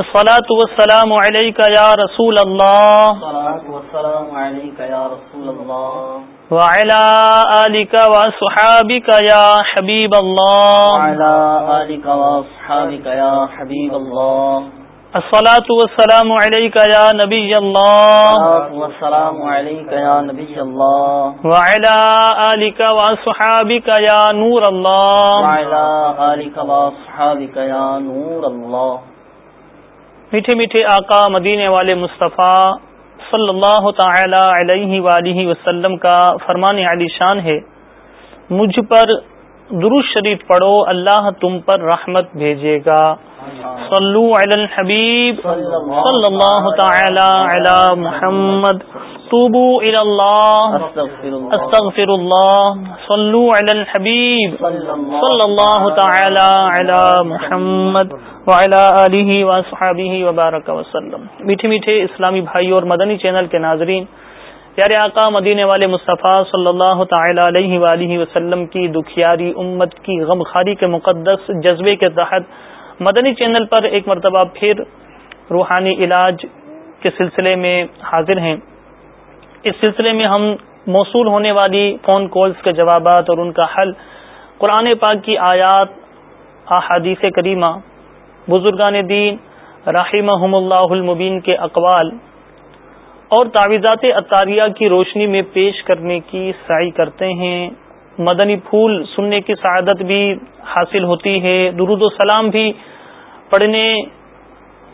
الصلاة والسلام عليك يا رسول الله. الصلاة والسلام عليك يا رسول الله. وعلى آلك وصحابك يا حبيب الله. وعلى آلك وصحابك يا حبيب الله. الصلاة والسلام عليك يا نبي الله. والسلام عليك يا نبي الله. وعلى آلك وصحابك يا نور الله. وعلى آلك وصحابك يا نور الله. میٹھے میٹھے آقا مدینے والے مصطفیٰ صلی اللہ تعالی علیہ وآلہ وسلم کا فرمان علی شان ہے۔ مجھ پر درست شریف پڑھو، اللہ تم پر رحمت بھیجے گا۔ صلو علی الحبیب صلی اللہ تعالی علی محمد۔ توبو الی اللہ استغفر اللہ صلو علی الحبیب. صلی اللہ تعالی علی محمد وعلی آلہ واصحابہ وبارک وسلم. میٹھے میٹھے اسلامی بھائی اور مدنی چینل کے ناظرین پیارے آقا مدینے والے مصطفیٰ صلی اللہ تعالی علیہ وآلہ وسلم کی دکھیاری امت کی غم خاری کے مقدس جذبے کے تحت مدنی چینل پر ایک مرتبہ پھر روحانی علاج کے سلسلے میں حاضر ہیں۔ اس سلسلے میں ہم موصول ہونے والی فون کالز کے جوابات اور ان کا حل، قرآن پاک کی آیات، احادیث کریمہ، بزرگان دین رحمہم اللہ المبین کے اقوال اور تعویذات اطاریہ کی روشنی میں پیش کرنے کی سعی کرتے ہیں۔ مدنی پھول سننے کی سعادت بھی حاصل ہوتی ہے، درود و سلام بھی پڑھنے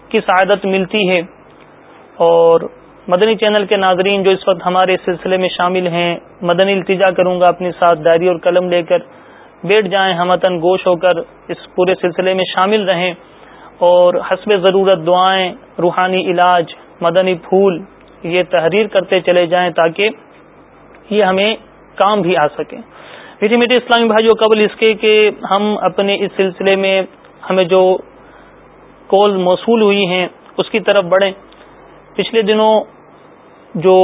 کی سعادت ملتی ہے اور مدنی چینل کے ناظرین جو اس وقت ہمارے سلسلے میں شامل ہیں، مدنی التجا کروں گا اپنے ساتھ ڈائری اور قلم لے کر۔ بیٹھ جائیں ہمتن گوش ہو کر اس پورے سلسلے میں شامل رہیں۔ اور حسب ضرورت دعائیں، روحانی علاج، مدنی پھول، یہ تحریر کرتے چلے جائیں تاکہ یہ ہمیں کام بھی آ سکے۔ میٹھی میٹھے اسلامی بھائیوں، قبل اس کے کہ ہم اپنے اس سلسلے میں ہمیں جو کال موصول ہوئی ہیں، اس کی طرف بڑھیں۔ پچھلے دنوں جو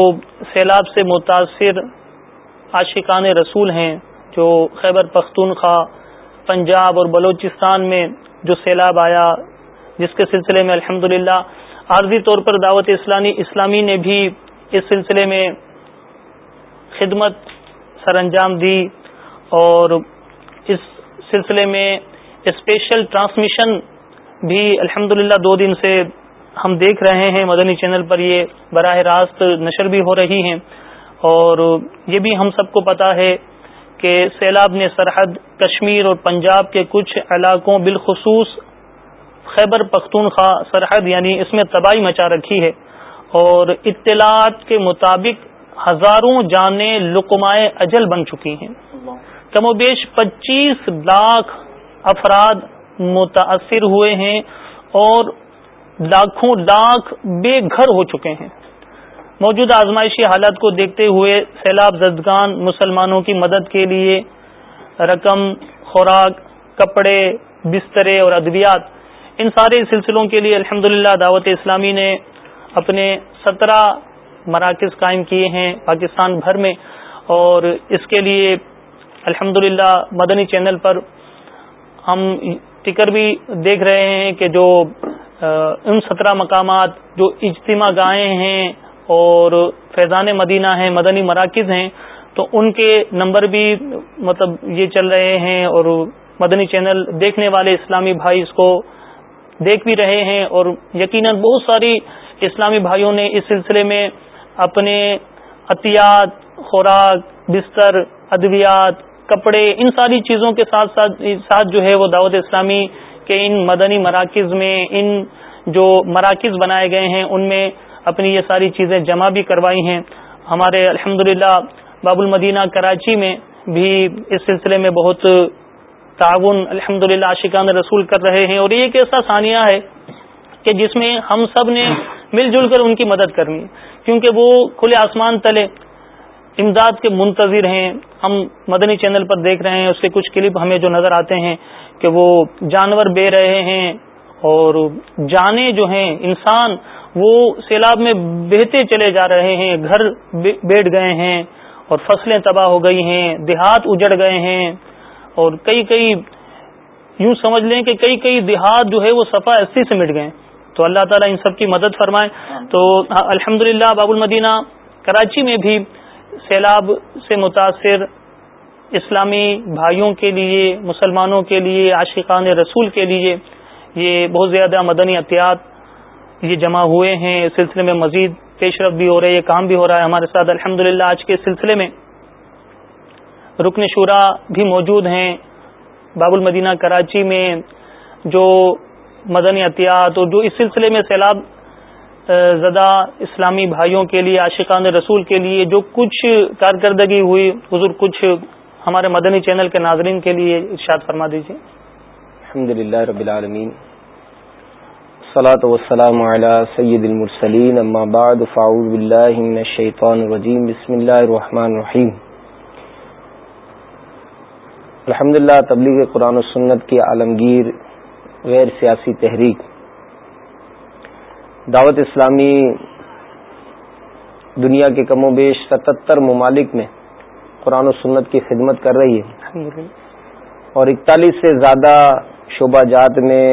سیلاب سے متاثر عاشقان رسول ہیں، جو خیبر پختونخوا، پنجاب اور بلوچستان میں جو سیلاب آیا، جس کے سلسلے میں الحمد عارضی طور پر دعوت اسلامی اسلامی نے بھی اس سلسلے میں خدمت سر انجام دی اور اس سلسلے میں اسپیشل ٹرانسمیشن بھی الحمد دو دن سے ہم دیکھ رہے ہیں مدنی چینل پر یہ براہ راست نشر بھی ہو رہی ہیں اور یہ بھی ہم سب کو پتا ہے کہ سیلاب نے سرحد کشمیر اور پنجاب کے کچھ علاقوں بالخصوص خیبر پختونخوا سرحد یعنی اس میں تباہی مچا رکھی ہے اور اطلاعات کے مطابق ہزاروں جانیں لقمائے اجل بن چکی ہیں۔ کم و بیش پچیس لاکھ افراد متاثر ہوئے ہیں اور لاکھوں لاکھ بے گھر ہو چکے ہیں۔ موجودہ آزمائشی حالات کو دیکھتے ہوئے سیلاب زدگان مسلمانوں کی مدد کے لیے رقم، خوراک، کپڑے، بسترے اور ادویات، ان سارے سلسلوں کے لیے الحمد دعوت اسلامی نے اپنے سترہ مراکز قائم کیے ہیں پاکستان بھر میں۔ اور اس کے لیے الحمد مدنی چینل پر ہم ٹکر بھی دیکھ رہے ہیں کہ جو ان سترہ مقامات جو اجتماع گائے ہیں اور فیضان مدینہ ہیں، مدنی مراکز ہیں، تو ان کے نمبر بھی مطلب یہ چل رہے ہیں اور مدنی چینل دیکھنے والے اسلامی بھائی اس کو دیکھ بھی رہے ہیں اور یقیناً بہت ساری اسلامی بھائیوں نے اس سلسلے میں اپنے عطیات، خوراک، بستر، ادویات، کپڑے، ان ساری چیزوں کے ساتھ ساتھ ساتھ جو ہے وہ دعوت اسلامی کے ان مدنی مراکز میں ان جو مراکز بنائے گئے ہیں، ان میں اپنی یہ ساری چیزیں جمع بھی کروائی ہیں۔ ہمارے الحمد باب المدینہ کراچی میں بھی اس سلسلے میں بہت تعاون الحمد للہ عاشقان رسول کر رہے ہیں۔ اور یہ ایک ایسا ثانیہ ہے کہ جس میں ہم سب نے مل جل کر ان کی مدد کرنی۔ کیونکہ وہ کھلے آسمان تلے امداد کے منتظر ہیں۔ ہم مدنی چینل پر دیکھ رہے ہیں، اس کے کچھ کلپ ہمیں جو نظر آتے ہیں۔ کہ وہ جانور بے رہے ہیں اور جانے جو ہیں، انسان وہ سیلاب میں بہتے چلے جا رہے ہیں، گھر بیٹھ گئے ہیں اور فصلیں تباہ ہو گئی ہیں، دیہات اجڑ گئے ہیں اور کئی کئی یوں سمجھ لیں کہ کئی کئی دیہات جو ہے وہ صفا ایسی سے مٹ گئے۔ تو اللہ تعالیٰ ان سب کی مدد فرمائے۔ تو ہاں، الحمد للہ باب المدینہ، کراچی میں بھی سیلاب سے متاثر اسلامی بھائیوں کے لیے، مسلمانوں کے لیے، عاشقان رسول کے لیے یہ بہت زیادہ مدنی احتیاط یہ جمع ہوئے ہیں۔ اس سلسلے میں مزید پیش رفت بھی ہو رہے یہ کام بھی ہو رہا ہے ہمارے ساتھ۔ الحمد آج کے سلسلے میں رکن شورا بھی موجود ہیں۔ باب المدینہ کراچی میں جو مدنی احتیاط اور جو اس سلسلے میں سیلاب زدہ اسلامی بھائیوں کے لیے، عاشقان رسول کے لیے جو کچھ کارکردگی ہوئی، حضور کچھ ہمارے مدنی چینل کے ناظرین کے لیے ارشاد فرما دیجیے الحمد للہ رب العالمین۔ صلاۃ والسلام علی سید المرسلین، اما بعد، فاعوذ باللہ من الشیطان الرجیم، بسم اللہ الرحمن الرحیم۔ الحمد للہ تبلیغ قرآن و سنت کی عالمگیر غیر سیاسی تحریک۔ دعوت اسلامی دنیا کے کم و بیش ستتر ممالک میں قرآن و سنت کی خدمت کر رہی ہے۔ اور اکتالیس سے زیادہ شعبہ جات میں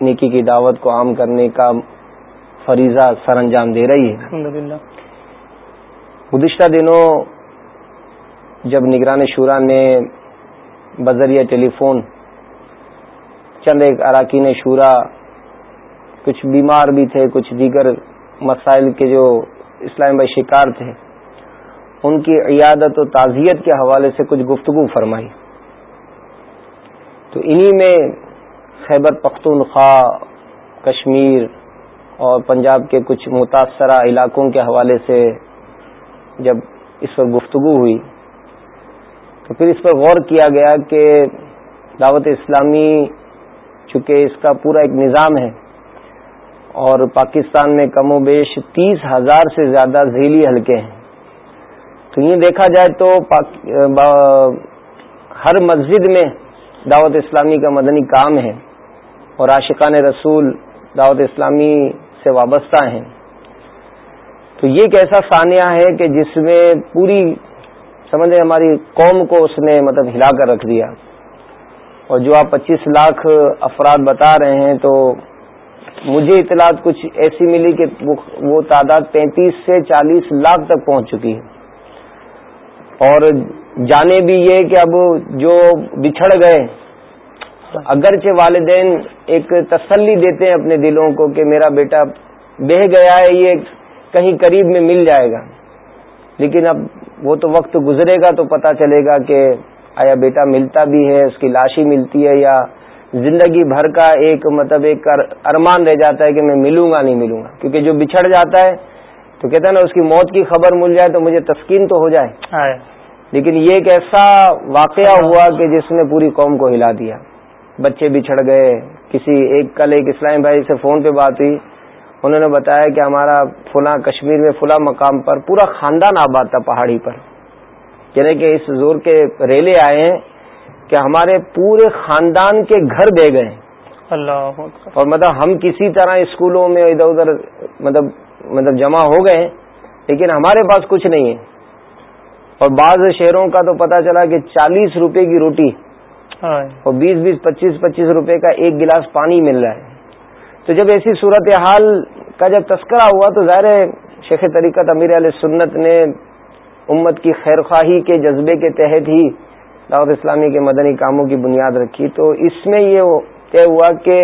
نیکی کی دعوت کو عام کرنے کا فریضہ سر انجام دے رہی ہے۔ گزشتہ دنوں جب نگران شورا نے بذریعہ ٹیلی فون چند ایک اراکین شورا کچھ بیمار بھی تھے کچھ دیگر مسائل کے جو اسلام بھائی شکار تھے ان کی عیادت و تعزیت کے حوالے سے کچھ گفتگو فرمائی۔ تو انہی میں خیبر، پختونخوا، کشمیر اور پنجاب کے کچھ متاثرہ علاقوں کے حوالے سے جب اس پر گفتگو ہوئی، تو پھر اس پر غور کیا گیا کہ دعوت اسلامی چونکہ اس کا پورا ایک نظام ہے اور پاکستان میں کم و بیش تیس ہزار سے زیادہ ذیلی حلقے ہیں۔ تو یہ دیکھا جائے تو ہر مسجد میں دعوت اسلامی کا مدنی کام ہے اور عاشقان رسول دعوت اسلامی سے وابستہ ہیں۔ تو یہ ایک ایسا ثانیہ ہے کہ جس میں پوری سمجھے ہماری قوم کو اس نے مطلب ہلا کر رکھ دیا۔ اور جو آپ پچیس لاکھ افراد بتا رہے ہیں تو مجھے اطلاعات کچھ ایسی ملی کہ وہ تعداد پینتیس سے چالیس لاکھ تک پہنچ چکی ہے۔ اور جانے بھی یہ کہ اب جو بچھڑ گئے، اگرچہ والدین ایک تسلی دیتے ہیں اپنے دلوں کو کہ میرا بیٹا بہ گیا ہے، یہ کہیں قریب میں مل جائے گا۔ لیکن اب وہ تو وقت گزرے گا تو پتا چلے گا کہ آیا بیٹا ملتا بھی ہے، اس کی لاشی ملتی ہے یا زندگی بھر کا ایک مطلب ایک ارمان رہ جاتا ہے کہ میں ملوں گا، نہیں ملوں گا۔ کیونکہ جو بچھڑ جاتا ہے تو کہتا ہے نا، اس کی موت کی خبر مل جائے تو مجھے تسکین تو ہو جائے۔ لیکن یہ ایک ایسا واقعہ ہوا کہ جس نے پوری قوم کو ہلا دیا۔ بچے بچھڑ گئے کسی ایک کل ایک اسلام بھائی سے فون پہ بات ہوئی۔ انہوں نے بتایا کہ ہمارا فلاں کشمیر میں فلاں مقام پر پورا خاندان آباد تھا پہاڑی پر۔ یعنی کہ اس زور کے ریلے آئے ہیں کہ ہمارے پورے خاندان کے گھر دے گئے۔ اللہ اور مطلب ہم کسی طرح اسکولوں میں ادھر ادھر مطلب مطلب جمع ہو گئے لیکن ہمارے پاس کچھ نہیں ہے۔ اور بعض شہروں کا تو پتا چلا کہ چالیس روپے کی روٹی اور بیس بیس پچیس پچیس روپے کا ایک گلاس پانی مل رہا ہے۔ تو جب ایسی صورت حال کا جب تذکرہ ہوا تو ظاہر شیخ طریقت امیر علیہ سنت نے امت کی خیر خواہی کے جذبے کے تحت ہی دعوت اسلامی کے مدنی کاموں کی بنیاد رکھی۔ تو اس میں یہ طے ہوا کہ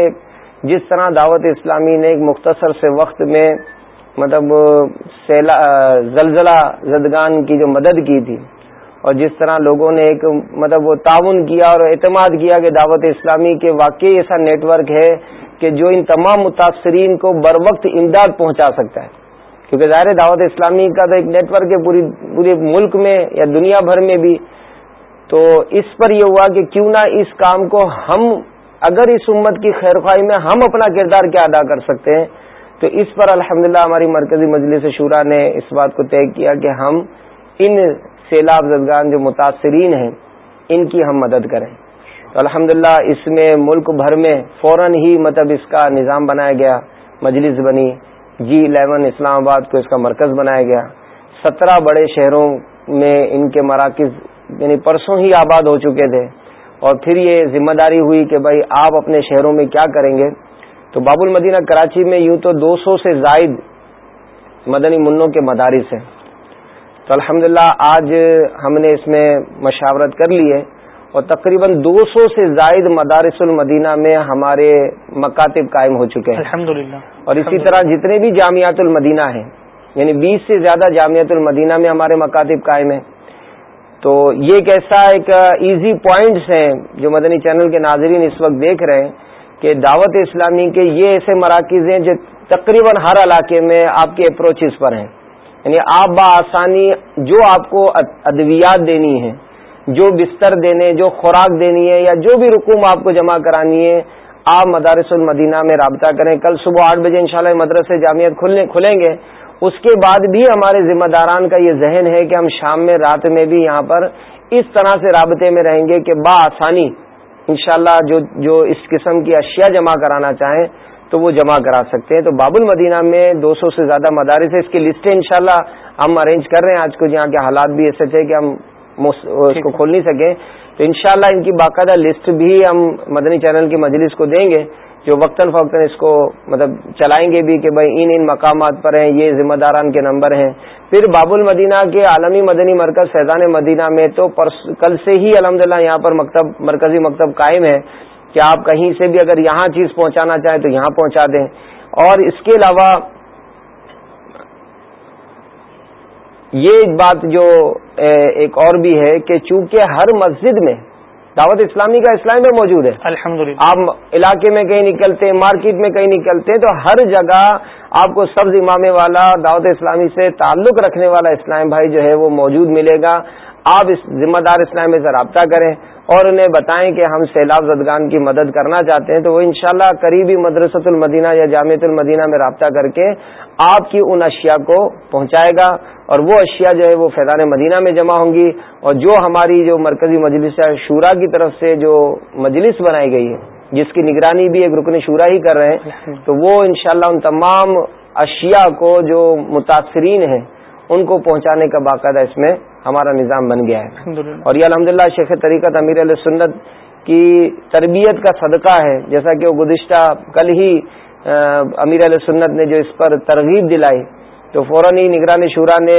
جس طرح دعوت اسلامی نے ایک مختصر سے وقت میں مطلب سیلا زلزلہ زدگان کی جو مدد کی تھی۔ اور جس طرح لوگوں نے ایک مطلب وہ تعاون کیا اور اعتماد کیا کہ دعوت اسلامی کے واقعی ایسا نیٹ ورک ہے کہ جو ان تمام متاثرین کو بر وقت امداد پہنچا سکتا ہے۔ کیونکہ ظاہر دعوت اسلامی کا تو ایک نیٹ ورک ہے پوری پورے ملک میں یا دنیا بھر میں بھی۔ تو اس پر یہ ہوا کہ کیوں نہ اس کام کو ہم اگر اس امت کی خیر خواہی میں ہم اپنا کردار کیا ادا کر سکتے ہیں تو اس پر الحمدللہ ہماری مرکزی مجلس شورا نے اس بات کو طے کیا کہ ہم ان سیلاب زدگان جو متاثرین ہیں، ان کی ہم مدد کریں۔ تو الحمدللہ اس میں ملک بھر میں فوراً ہی مطلب اس کا نظام بنایا گیا۔ مجلس بنی جی الیون اسلام آباد کو اس کا مرکز بنایا گیا۔ سترہ بڑے شہروں میں ان کے مراکز یعنی پرسوں ہی آباد ہو چکے تھے۔ اور پھر یہ ذمہ داری ہوئی کہ بھائی آپ اپنے شہروں میں کیا کریں گے؟ تو باب المدینہ کراچی میں یوں تو دو سو سے زائد مدنی منوں کے مدارس ہیں۔ تو الحمدللہ آج ہم نے اس میں مشاورت کر لی ہے اور تقریباً دو سو سے زائد مدارس المدینہ میں ہمارے مکاتب قائم ہو چکے ہیں۔ اور اسی طرح جتنے بھی جامعات المدینہ ہیں یعنی بیس سے زیادہ جامعت المدینہ میں ہمارے مکاتب قائم ہیں۔ تو یہ ایک ایسا ایک ایزی پوائنٹس ہیں جو مدنی چینل کے ناظرین اس وقت دیکھ رہے ہیں۔ کہ دعوت اسلامی کے یہ ایسے مراکز ہیں جو تقریباً ہر علاقے میں آپ کے اپروچز پر ہیں۔ یعنی آپ بآسانی جو آپ کو ادویات دینی ہیں، جو بستر دینے، جو خوراک دینی ہے یا جو بھی رقوم آپ کو جمع کرانی ہے، آپ مدارس المدینہ میں رابطہ کریں۔ کل صبح آٹھ بجے انشاءاللہ شاء مدرسے جامعت کھلیں گے۔ اس کے بعد بھی ہمارے ذمہ داران کا یہ ذہن ہے کہ ہم شام میں، رات میں بھی یہاں پر اس طرح سے رابطے میں رہیں گے کہ بآسانی انشاءاللہ جو جو اس قسم کی اشیاء جمع کرانا چاہیں تو وہ جمع کرا سکتے ہیں۔ تو باب المدینہ میں دو سو سے زیادہ مدارس ہے اس کی لسٹیں انشاءاللہ ہم ارینج کر رہے ہیں۔ آج کچھ یہاں کے حالات بھی ایسے تھے کہ ہم اس کو کھول نہیں سکے۔ تو انشاءاللہ ان کی باقاعدہ لسٹ بھی ہم مدنی چینل کی مجلس کو دیں گے۔ جو وقتاً فوقتاً اس کو مطلب چلائیں گے بھی کہ بھائی ان ان مقامات پر ہیں، یہ ذمہ داران کے نمبر ہیں۔ پھر باب المدینہ کے عالمی مدنی مرکز فیضان مدینہ میں تو کل سے ہی الحمد یہاں پر مکتب، مرکزی مکتب قائم ہے کہ آپ کہیں سے بھی اگر یہاں چیز پہنچانا چاہیں تو یہاں پہنچا دیں۔ اور اس کے علاوہ یہ ایک بات جو ایک اور بھی ہے کہ چونکہ ہر مسجد میں دعوت اسلامی کا اسلام میں موجود ہے۔ الحمد آپ علاقے میں کہیں نکلتے ہیں مارکیٹ میں کہیں نکلتے ہیں تو ہر جگہ آپ کو سبز امام والا دعوت اسلامی سے تعلق رکھنے والا اسلام بھائی جو ہے وہ موجود ملے گا۔ آپ اس ذمہ دار اسلام سے رابطہ کریں۔ اور انہیں بتائیں کہ ہم سیلاب زدگان کی مدد کرنا چاہتے ہیں، تو وہ انشاءاللہ قریبی مدرسۃ المدینہ یا جامعۃ المدینہ میں رابطہ کر کے آپ کی ان اشیاء کو پہنچائے گا اور وہ اشیاء جو ہے وہ فیضان مدینہ میں جمع ہوں گی اور جو ہماری جو مرکزی مجلس شورا کی طرف سے جو مجلس بنائی گئی ہے، جس کی نگرانی بھی ایک رکن شورا ہی کر رہے ہیں، تو وہ انشاءاللہ ان تمام اشیاء کو جو متاثرین ہیں، ان کو پہنچانے کا باقاعدہ اس میں ہمارا نظام بن گیا ہے۔ اور یہ الحمد شیخ طریقت امیر علیہ سنت کی تربیت کا صدقہ ہے۔ جیسا کہ وہ گزشتہ کل ہی امیر علیہ سنت نے جو اس پر ترغیب دلائی تو فوراً ہی نگرانی شورا نے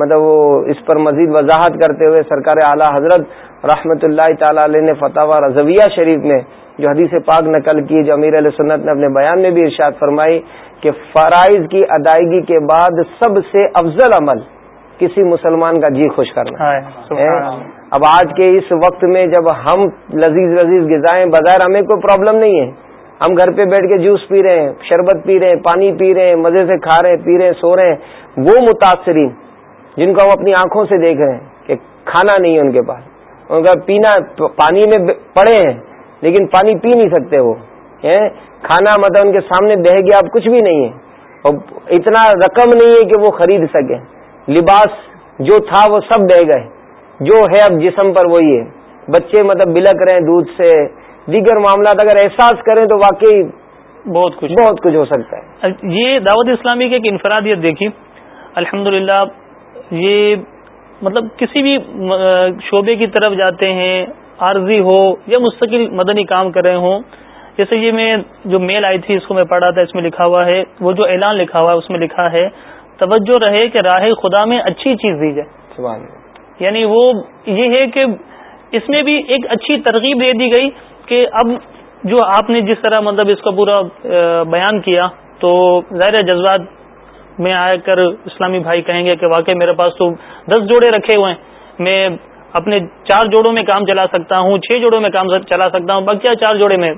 مطلب وہ اس پر مزید وضاحت کرتے ہوئے سرکار اعلیٰ حضرت رحمۃ اللہ تعالی علیہ نے فتح و رضویہ شریف میں جو حدیث پاک نقل کی جو امیر علیہ سنت نے اپنے بیان میں بھی ارشاد فرمائی کہ فرائض کی ادائیگی کے بعد سب سے افضل عمل کسی مسلمان کا جی خوش کرنا۔ اب آج کے اس وقت میں جب ہم لذیذ لذیذ غذائیں بظاہر ہمیں کوئی پرابلم نہیں ہے۔ ہم گھر پہ بیٹھ کے جوس پی رہے ہیں شربت پی رہے ہیں پانی پی رہے ہیں مزے سے کھا رہے ہیں پی رہے ہیں سو رہے ہیں۔ وہ متاثرین جن کو ہم اپنی آنکھوں سے دیکھ رہے ہیں کہ کھانا نہیں ہے ان کے پاس۔ ان کا پینا پانی میں پڑے ہیں لیکن پانی پی نہیں سکتے وہ۔ کھانا مطلب ان کے سامنے بہ گیا اب کچھ بھی نہیں ہے۔ اور اتنا رقم نہیں ہے کہ وہ خرید سکیں لباس جو تھا وہ سب بہ گئے۔ جو ہے اب جسم پر وہی ہے۔ بچے مطلب بلک رہے ہیں دودھ سے۔ دیگر معاملات اگر احساس کریں تو واقعی بہت کچھ۔ بہت کچھ ہو سکتا ہے۔ یہ دعوت اسلامی کی ایک انفرادیت دیکھی۔ الحمد یہ مطلب کسی بھی شعبے کی طرف جاتے ہیں عارضی ہو یا مستقل مدنی کام کر رہے ہوں۔ جیسے یہ میں جو میل آئی تھی اس کو میں پڑھا تھا اس میں لکھا ہوا ہے۔ وہ جو اعلان لکھا ہوا ہے اس میں لکھا ہے توجہ رہے کہ راہ خدا میں اچھی چیز دی جائے۔ یعنی وہ یہ ہے کہ اس میں بھی ایک اچھی ترغیب دے دی گئی کہ اب جو آپ نے جس طرح مطلب اس کا پورا بیان کیا تو ظاہر جذبات میں آ کر اسلامی بھائی کہیں گے کہ واقعی میرے پاس تو دس جوڑے رکھے ہوئے ہیں۔ میں اپنے چار جوڑوں میں کام چلا سکتا ہوں چھ جوڑوں میں کام چلا سکتا ہوں بقیہ چار جوڑے میں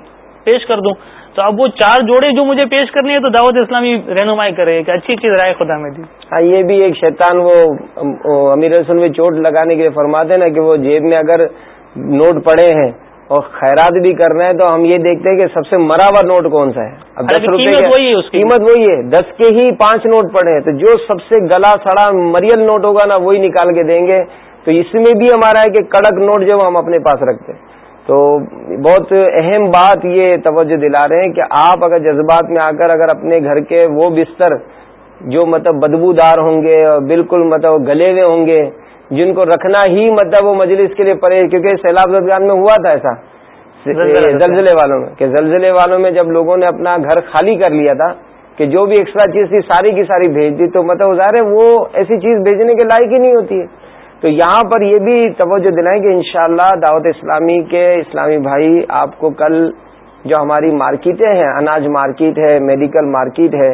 پیش کر دوں۔ تو اب وہ چار جوڑے جو مجھے پیش کرنے ہیں تو دعوت اسلامی رہنمائی کرے کہ اچھی چیز رائے خدا میں دی۔ ہاں یہ بھی ایک شیطان وہ امیر رسول میں چوٹ لگانے کے لیے فرماتے نا کہ وہ جیب میں اگر نوٹ پڑے ہیں اور خیرات بھی کر رہے ہیں تو ہم یہ دیکھتے ہیں کہ سب سے مرا ہوا نوٹ کون سا ہے۔ اب دس روپے قیمت وہی ہے۔ دس کے ہی پانچ نوٹ پڑے ہیں۔ تو جو سب سے گلا سڑا مریل نوٹ ہوگا نا وہی نکال کے دیں گے۔ تو اس میں بھی ہمارا ہے کہ کڑک نوٹ جو ہم اپنے پاس رکھتے ہیں۔ تو بہت اہم بات یہ توجہ دلا رہے ہیں کہ آپ اگر جذبات میں آ کر اگر اپنے گھر کے وہ بستر جو مطلب بدبو دار ہوں گے اور بالکل مطلب گلے ہوئے ہوں گے جن کو رکھنا ہی مطلب وہ مجلس کے لیے پڑے کیونکہ سیلاب زدگان میں ہوا تھا ایسا۔ زلزلے والوں میں کہ زلزلے والوں میں جب لوگوں نے اپنا گھر خالی کر لیا تھا کہ جو بھی ایکسٹرا چیز تھی ساری کی ساری بھیج دی تو مطلب ظاہر ہے وہ ایسی چیز بھیجنے کے لائق ہی نہیں ہوتی ہے۔ تو یہاں پر یہ بھی توجہ دلائیں کہ انشاءاللہ دعوت اسلامی کے اسلامی بھائی آپ کو کل جو ہماری مارکیٹیں ہیں اناج مارکیٹ ہے میڈیکل مارکیٹ ہے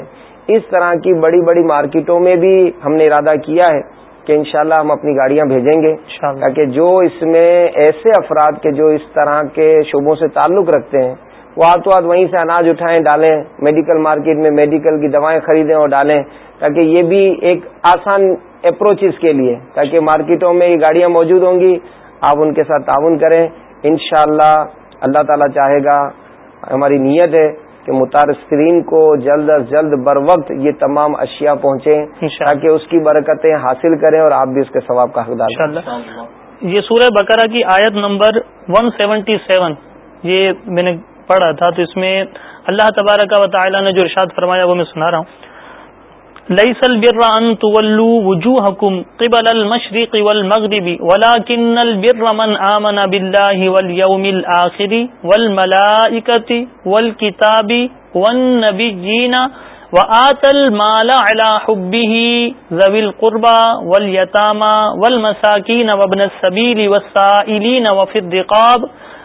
اس طرح کی بڑی بڑی مارکیٹوں میں بھی ہم نے ارادہ کیا ہے کہ انشاءاللہ ہم اپنی گاڑیاں بھیجیں گے تاکہ جو اس میں ایسے افراد کے جو اس طرح کے شعبوں سے تعلق رکھتے ہیں وہ ہاتھوں ہاتھ وہیں سے اناج اٹھائیں ڈالیں میڈیکل مارکیٹ میں میڈیکل کی دوائیں خریدیں اور ڈالیں تاکہ یہ بھی ایک آسان اپروچ اس کے لیے تاکہ مارکیٹوں میں یہ گاڑیاں موجود ہوں گی۔ آپ ان کے ساتھ تعاون کریں۔ انشاءاللہ اللہ تعالی چاہے گا ہماری نیت ہے کہ متاثرین کو جلد از جلد بر وقت یہ تمام اشیاء پہنچے تاکہ اس کی برکتیں حاصل کریں اور آپ بھی اس کے ثواب کا حقدار یہ سورہ بقرہ کی آیت نمبر 177 یہ میں نے پڑھا تھا۔ تو اس میں اللہ تبارک و تعالی نے جو ارشاد فرمایا وہ میں سنا رہا ہوں۔ ليس البر ان تولوا وجوهكم قبل المشرق والمغرب ولكن البر من آمن بالله واليوم الآخر والملائكة والكتاب والنبيين وآت المال على حبه ذوي القربى واليتامى والمساكين وابن السبيل والسائلين وفي الرقاب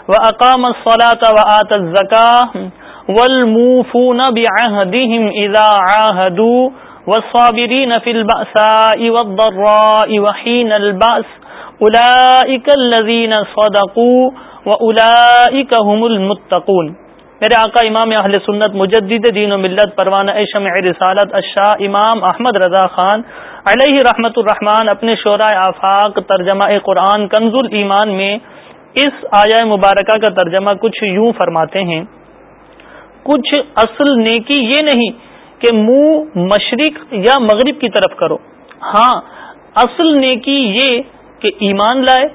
وأقام الصلاة وآت الزكاة والموفون بعهدهم إذا عاهدوا والصابرين في البأساء والضراء وحين البأس. أولئك الذين صدقوا وأولئك هم المتقون. میرے آقا امام اہل سنت، مجدد دین و ملت، پروانہ شمع رسالت اشاہ امام احمد رضا خان، علیہ رحمت الرحمان اپنے شعراء آفاق، ترجمہ قرآن، کنز ایمان میں اس آیا مبارکہ کا ترجمہ کچھ یوں فرماتے ہیں، کچھ اصل نیکی یہ نہیں کہ منہ مشرق یا مغرب کی طرف کرو۔ ہاں اصل نیکی یہ کہ ایمان لائے،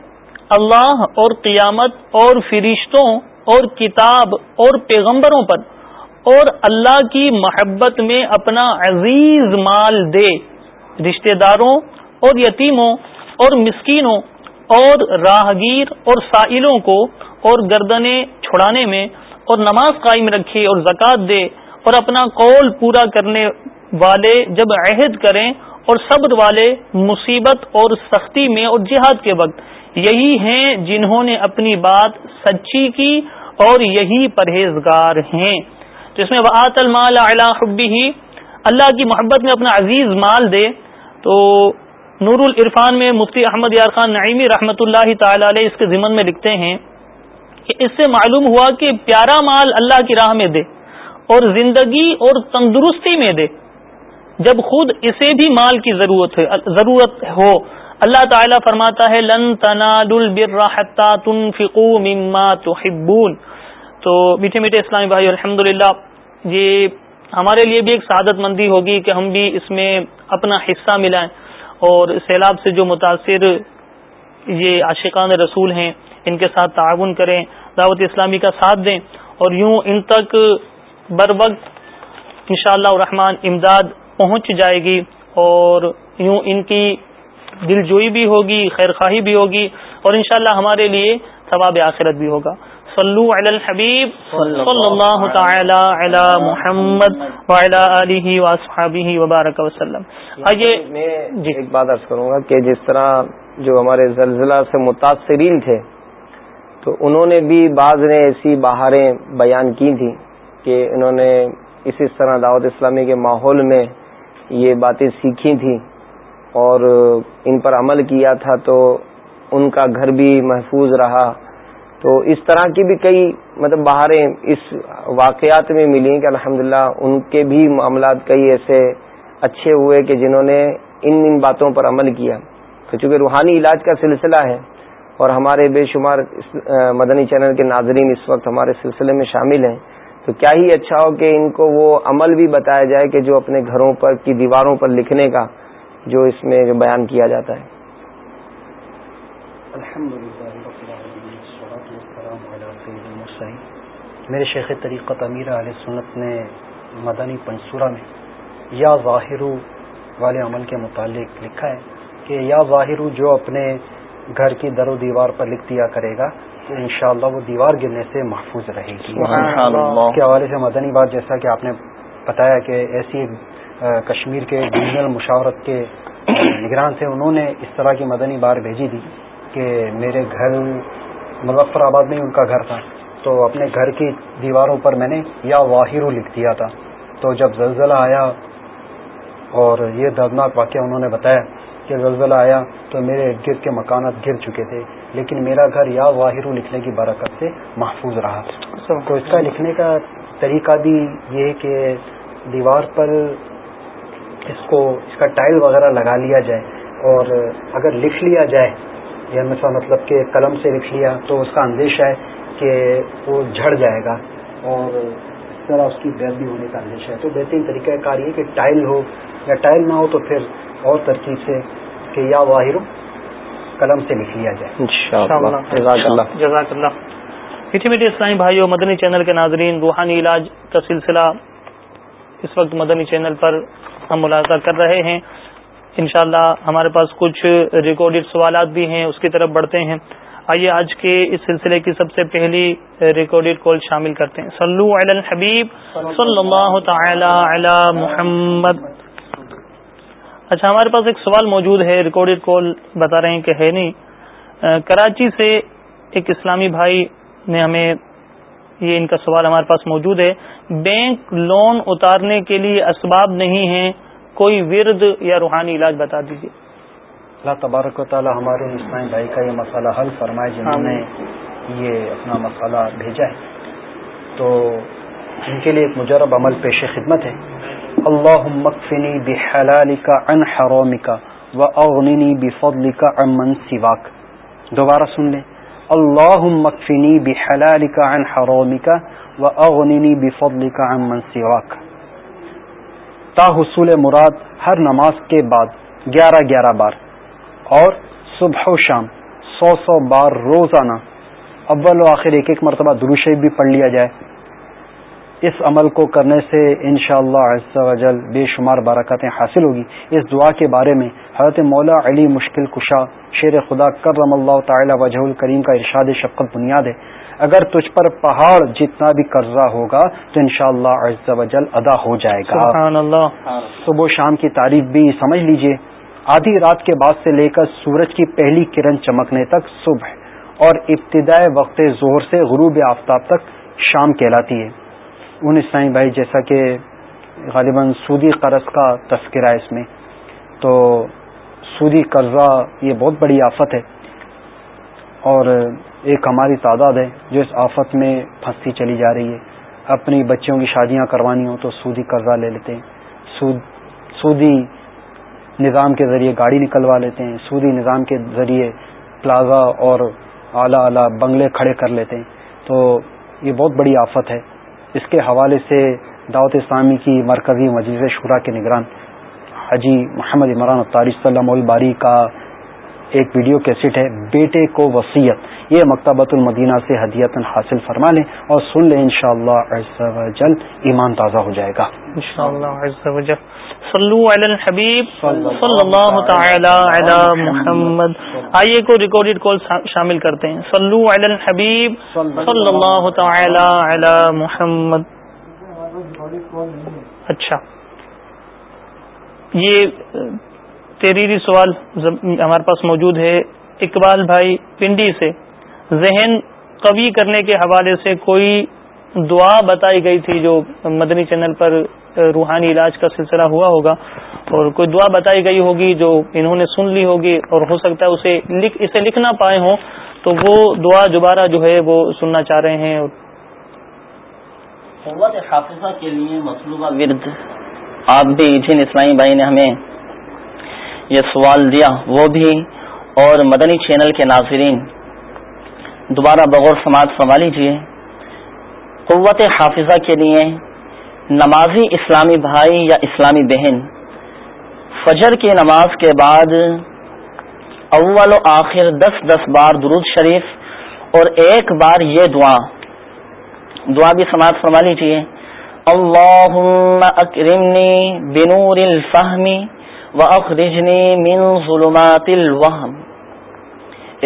اللہ اور قیامت اور فرشتوں اور کتاب اور پیغمبروں پر اور اللہ کی محبت میں اپنا عزیز مال دے۔ رشتہ داروں اور یتیموں اور مسکینوں اور راہگیر اور سائلوں کو اور گردنیں چھڑانے میں اور نماز قائم رکھے اور زکوٰۃ دے۔ اور اپنا قول پورا کرنے والے جب عہد کریں اور صبر والے مصیبت اور سختی میں اور جہاد کے وقت، یہی ہیں جنہوں نے اپنی بات سچی کی اور یہی پرہیزگار ہیں۔ تو اس میں وعت المال حبی ہی اللہ کی محبت میں اپنا عزیز مال دے۔ تو نور العرفان میں مفتی احمد یار خان نعیمی رحمۃ اللہ تعالی علیہ اس کے ضمن میں لکھتے ہیں کہ اس سے معلوم ہوا کہ پیارا مال اللہ کی راہ میں دے۔ اور زندگی اور تندرستی میں دے۔ جب خود اسے بھی مال کی ضرورت ضرورت ہو، اللہ تعالیٰ فرماتا ہے، لن مما تحبون۔ تو میٹھے میٹھے اسلامی بھائی الحمد یہ ہمارے لیے بھی ایک سعادت مندی ہوگی کہ ہم بھی اس میں اپنا حصہ ملائیں۔ اور سیلاب سے جو متاثر یہ عاشقان رسول ہیں، ان کے ساتھ تعاون کریں، دعوت اسلامی کا ساتھ دیں۔ اور یوں ان تک بر وقت ان شاء اللہ رحمان امداد پہنچ جائے گی اور یوں ان کی دل جوئی بھی ہوگی خیر خواہی بھی ہوگی اور انشاءاللہ ہمارے لیے ثواب آخرت بھی ہوگا۔ صلو علی الحبیب صلی اللہ تعالی علی محمد وعلی آلہ وبارک وسلم۔ آئیے میں جی۔ ایک بات عرض کروں گا کہ جس طرح جو ہمارے زلزلہ سے متاثرین تھے تو انہوں نے بھی بعض نے ایسی بہاریں بیان کی تھیں۔ کہ انہوں نے اسی طرح دعوت اسلامی کے ماحول میں یہ باتیں سیکھی تھیں اور ان پر عمل کیا تھا تو ان کا گھر بھی محفوظ رہا۔ تو اس طرح کی بھی کئی مطلب بہاریں اس واقعات میں ملی کہ الحمدللہ ان کے بھی معاملات کئی ایسے اچھے ہوئے کہ جنہوں نے ان ان باتوں پر عمل کیا۔ تو چونکہ روحانی علاج کا سلسلہ ہے اور ہمارے بے شمار مدنی چینل کے ناظرین اس وقت ہمارے سلسلے میں شامل ہیں تو کیا ہی اچھا ہو کہ ان کو وہ عمل بھی بتایا جائے کہ جو اپنے گھروں پر کی دیواروں پر لکھنے کا جو اس میں بیان کیا جاتا ہے۔ میرے شیخ طریقت امیر علیہ سنت نے مدنی پنصورہ میں یا ظاہر والے عمل کے متعلق لکھا ہے کہ یا ظاہر جو اپنے گھر کی در و دیوار پر لکھ دیا کرے گا انشاءاللہ وہ دیوار گرنے سے محفوظ رہے گی۔ اس کے حوالے سے مدنی بات جیسا کہ آپ نے بتایا کہ ایسی کشمیر کے ڈویژنل مشاورت کے نگران تھے انہوں نے اس طرح کی مدنی بار بھیجی تھی کہ میرے گھر مظفر آباد میں ہی ان کا گھر تھا۔ تو اپنے گھر کی دیواروں پر میں نے یا واہرو لکھ دیا تھا۔ تو جب زلزلہ آیا اور یہ دردناک واقعہ انہوں نے بتایا کہ زلزلہ آیا تو میرے ارد گرد کے مکانات گر چکے تھے۔ لیکن میرا گھر یا واہرو لکھنے کی برکت سے محفوظ رہا تو اس کا لکھنے کا طریقہ بھی یہ کہ دیوار پر اس کو اس کا ٹائل وغیرہ لگا لیا جائے اور اگر لکھ لیا جائے، یا مثلا مطلب کہ قلم سے لکھ لیا تو اس کا اندیشہ ہے کہ وہ جھڑ جائے گا اور اس طرح اس کی بیت بھی ہونے کا اندیشہ ہے۔ تو بہترین طریقہ کار یہ کہ ٹائل ہو، یا ٹائل نہ ہو تو پھر اور ترکیب سے کہ یا واہر قلم سے لکھ لیا جائے۔ جزاک اللہ۔ میٹھی میٹھی اسلامی بھائیوں مدنی چینل کے ناظرین روحانی علاج کا سلسلہ اس وقت مدنی چینل پر ہم ملاحظہ کر رہے ہیں۔ انشاءاللہ ہمارے پاس کچھ ریکارڈڈ سوالات بھی ہیں اس کی طرف بڑھتے ہیں۔ آئیے آج کے اس سلسلے کی سب سے پہلی ریکارڈیڈ کال شامل کرتے ہیں۔ صلو علی الحبیب صلی اللہ تعالی علی محمد۔ اچھا ہمارے پاس ایک سوال موجود ہے ریکارڈیڈ کال بتا رہے ہیں کہ ہے نہیں۔ کراچی سے ایک اسلامی بھائی نے ہمیں یہ ان کا سوال ہمارے پاس موجود ہے۔ بینک لون اتارنے کے لیے اسباب نہیں ہیں کوئی ورد یا روحانی علاج بتا دیجیے اللہ تبارک و تعالی ہمارے اسماعیل بھائی کا یہ مسئلہ حل فرمائے جنہوں نے یہ اپنا مسئلہ بھیجا ہے۔ تو ان کے لیے ایک مجرب عمل پیش خدمت ہے۔ اللہ مکفنی بحلالی کا ان حرومی کا و اغنی دوبارہ سن لیں. اللہ مکفنی بحلالی کا ان حرومی کا و اغنی تا حصول مراد ہر نماز کے بعد گیارہ گیارہ بار. اور صبح و شام سو سو بار روزانہ. اول و آخر ایک ایک مرتبہ دروشی بھی پڑھ لیا جائے. اس عمل کو کرنے سے انشاءاللہ شاء اللہ بے شمار برکتیں حاصل ہوگی۔ اس دعا کے بارے میں حضرت مولا علی مشکل کشا شیر خدا کرم اللہ تعالی وجہ الکریم کا ارشاد شفقت بنیاد ہے۔ اگر تجھ پر پہاڑ جتنا بھی قرضہ ہوگا تو انشاءاللہ شاء اللہ ادا ہو جائے گا۔ صبح و شام کی تعریف بھی سمجھ لیجیے۔ آدھی رات کے بعد سے لے کر سورج کی پہلی کرن چمکنے تک صبح اور ابتدائے وقت زہر سے غروب آفتاب تک شام کہلاتی ہے۔ ان اسلامی بھائی، جیسا کہ غالباً سودی قرض کا تذکرہ ہے اس میں، تو سودی قرضہ یہ بہت بڑی آفت ہے اور ایک ہماری تعداد ہے جو اس آفت میں پھنستی چلی جا رہی ہے۔ اپنی بچیوں کی شادیاں کروانی ہوں تو سودی قرضہ لے لیتے ہیں۔ سود، سودی نظام کے ذریعے گاڑی نکلوا لیتے ہیں۔ سودی نظام کے ذریعے پلازا اور اعلیٰ اعلیٰ بنگلے کھڑے کر لیتے ہیں۔ تو یہ بہت بڑی آفت ہے۔ اس کے حوالے سے دعوت اسلامی کی مرکزی مجلس شورا کے نگران حجی محمد عمران اطاری صلی الباری کا ایک ویڈیو کیسٹ ہے بیٹے کو وسیعت یہ مکتبۃ المدینہ سے ہدیت حاصل فرما لیں اور سن لیں انشاءاللہ شاء اللہ جل ایمان تازہ ہو جائے گا۔ صلو علی الحبیب۔ صلی اللہ تعالی علی محمد۔ آئیے کو ریکارڈیڈ کال شامل کرتے ہیں۔ صلو علی الحبیب۔ صلی اللہ تعالی علی محمد۔ اچھا۔ یہ تحریری سوال ہمارے پاس موجود ہے۔ اقبال بھائی پنڈی سے۔ ذہن قوی کرنے کے حوالے سے کوئی دعا بتائی گئی تھی جو مدنی چینل پر روحانی علاج کا سلسلہ ہوا ہوگا اور کوئی دعا بتائی گئی ہوگی جو انہوں نے سن لی ہوگی اور ہو سکتا ہے اسے لکھ اسے لکھنا پائے ہوں، تو وہ دعا دوبارہ جو ہے وہ سننا چاہ رہے ہیں قوت حافظہ کے لیے مطلوبہ ورد۔ آپ بھی جن اسلامی بھائی نے ہمیں یہ سوال دیا، وہ بھی اور مدنی چینل کے ناظرین، دوبارہ بغور سماعت فرما لیجیے قوت حافظہ کے لیے نمازی اسلامی بھائی یا اسلامی بہن، فجر کی نماز کے بعد اول و آخر دس دس بار درود شریف اور ایک بار یہ دعا۔ دعا بھی سماعت فرما لیجیے اللهم اکرمنی بنور الفہم و اخرجنی من ظلمات الوہم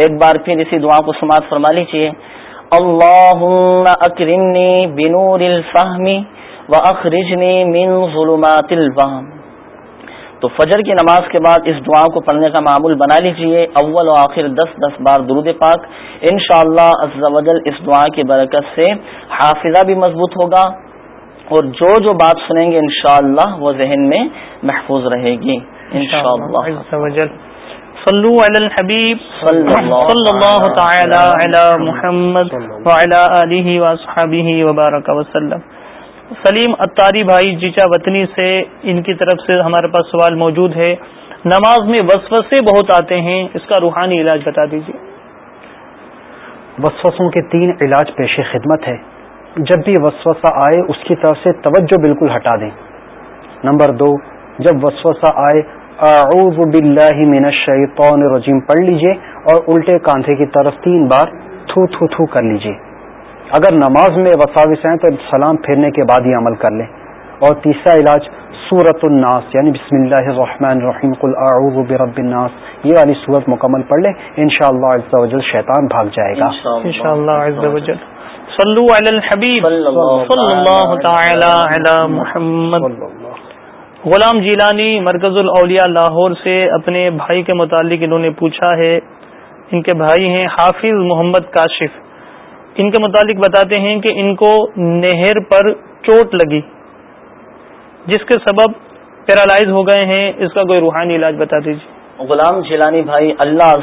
ایک بار پھر اسی دعا کو سماعت فرما لیجیے اللهم اکرمنی بنور الفہم و اخرجنی من ظلمات الوہم تو فجر کی نماز کے بعد اس دعا کو پڑھنے کا معمول بنا لیجیے۔ اول و آخر دس دس بار درود پاک۔ انشاءاللہ شاء اللہ اس دعا کی برکت سے حافظہ بھی مضبوط ہوگا اور جو جو بات سنیں گے انشاءاللہ وہ ذہن میں محفوظ رہے گی۔ وبارک وسلم. سلیم اتاری بھائی جیچا وطنی سے ان کی طرف سے ہمارے پاس سوال موجود ہے. نماز میں وسوسے بہت آتے ہیں. اس کا روحانی علاج بتا دیجیے وسوسوں کے تین علاج پیش خدمت ہے جب بھی وسوسہ آئے اس کی طرف سے توجہ بالکل ہٹا دیں. نمبر دو جب وسوسہ آئے اعوذ باللہ من الشیطان الرجیم۔ پڑھ لیجیے اور الٹے کاندھے کی طرف تین بار تھو تھو تھو کر لیجیے۔ اگر نماز میں وساوس ہیں تو سلام پھیرنے کے بعد ہی عمل کر لیں۔ اور تیسرا علاج سورت الناس یعنی بسم اللہ الرحمن الرحیم قل اعوذ برب الناس۔ یہ والی صورت مکمل پڑھ لیں انشاءاللہ عز و جل شیطان بھاگ جائے گا۔ انشاءاللہ. عز و جل۔ صلو علی الحبیب. صلی اللہ تعالی علی محمد. غلام جیلانی مرکز الاولیاء لاہور سے اپنے بھائی کے متعلق انہوں نے پوچھا ہے۔ ان کے بھائی ہیں حافظ محمد کاشف۔ ان کے متعلق بتاتے ہیں کہ ان کو نہر پر چوٹ لگی، جس کے سبب پیرالائز ہو گئے ہیں۔ اس کا کوئی روحانی علاج بتا دیجیے غلام جیلانی بھائی، اللہ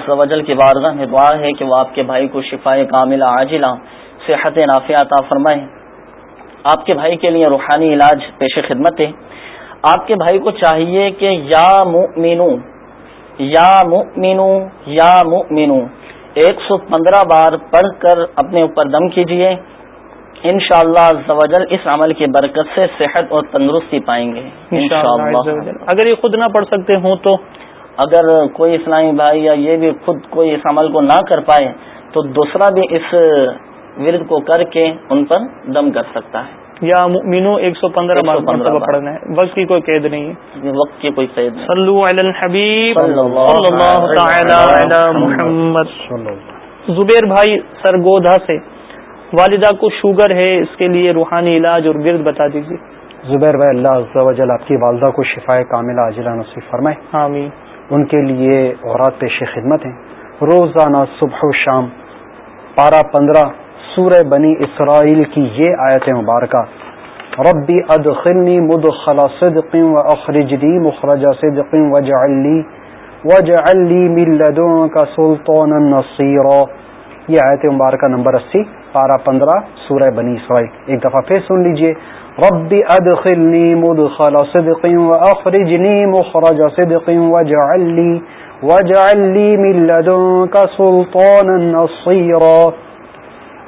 کی بارگاہ میں دعا ہے کہ وہ آپ کے بھائی کو شفا کاملہ عاجلہ، صحت نافیہ عطا فرمائے۔ آپ کے بھائی کے لیے روحانی علاج پیش خدمت ہے۔ آپ کے بھائی کو چاہیے کہ یا مؤمنو یا مؤمنو یا مؤمنو ایک سو پندرہ بار پڑھ کر اپنے اوپر دم کیجیے ان شاء اللہ اس عمل کی برکت سے صحت اور تندرستی پائیں گے۔ اگر یہ خود نہ پڑھ سکتے ہوں تو؟ اگر کوئی اسلامی بھائی یا یہ بھی خود کوئی اس عمل کو نہ کر پائے تو دوسرا بھی اس ورد کو کر کے ان پر دم کر سکتا ہے۔ یا مینو ایک سو پندرہ مرتبہ پڑھنا ہے۔ وقت کی کوئی قید نہیں۔ ہے وقت کی کوئی قید صلو علی الحبیب۔ اللہ تعالی علی محمد۔ زبیر بھائی سرگودا سے۔ والدہ کو شوگر ہے اس کے لیے روحانی علاج اور گرد بتا دیجیے زبیر بھائی اللہ عز و جل آپ کی والدہ کو شفا کاملہ عاجلہ نصیب فرمائے۔ آمین۔ ان کے لیے اورات پیش خدمت ہیں۔ روزانہ صبح و شام پارہ پندرہ سورہ بنی اسرائیل کی یہ آیت مبارکہ، ربی ادخلنی مدخل صدق و اخرجنی مخرج صدق وجعل لی وجعل لی من لدنک سلطانا نصیرا۔ یہ آیت مبارکہ نمبر اسی، پارہ پندرہ، سورہ بنی اسرائیل۔ ایک دفعہ پھر سن لیجیے، ربی ادخلنی مدخل صدق و اخرجنی مخرج صدق وجعل لی وجعل لی من لدنک سلطانا نصیرا۔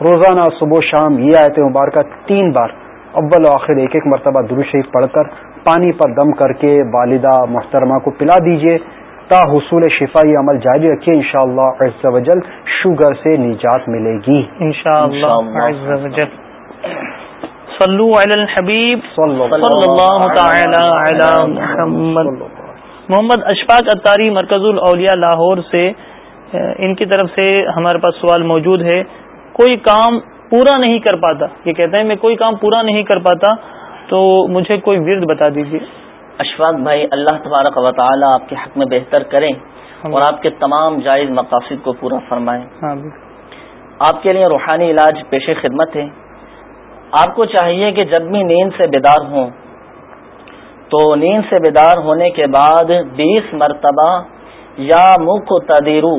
روزانہ صبح و شام یہ آیت مبارکہ تین بار اول و آخر ایک ایک مرتبہ شریف پڑھ کر پانی پر دم کر کے والدہ محترمہ کو پلا دیجیے تا حصول شفائی عمل جاری رکھیے ان شاء اللہ شوگر سے نجات ملے گی۔ محمد۔ اشفاق اتاری مرکز الاولیاء لاہور سے ان کی طرف سے ہمارے پاس سوال موجود ہے۔ کوئی کام پورا نہیں کر پاتا۔ یہ کہتے ہیں میں کوئی کام پورا نہیں کر پاتا تو مجھے کوئی ورد بتا دیجیے اشفاق بھائی اللہ تبارک و تعالی آپ کے حق میں بہتر کریں اور آپ کے تمام جائز مقاصد کو پورا فرمائیں۔ آپ کے لیے روحانی علاج پیش خدمت ہے۔ آپ کو چاہیے کہ جب بھی نیند سے بیدار ہوں تو نیند سے بیدار ہونے کے بعد بیس مرتبہ یا مکھ تدیرو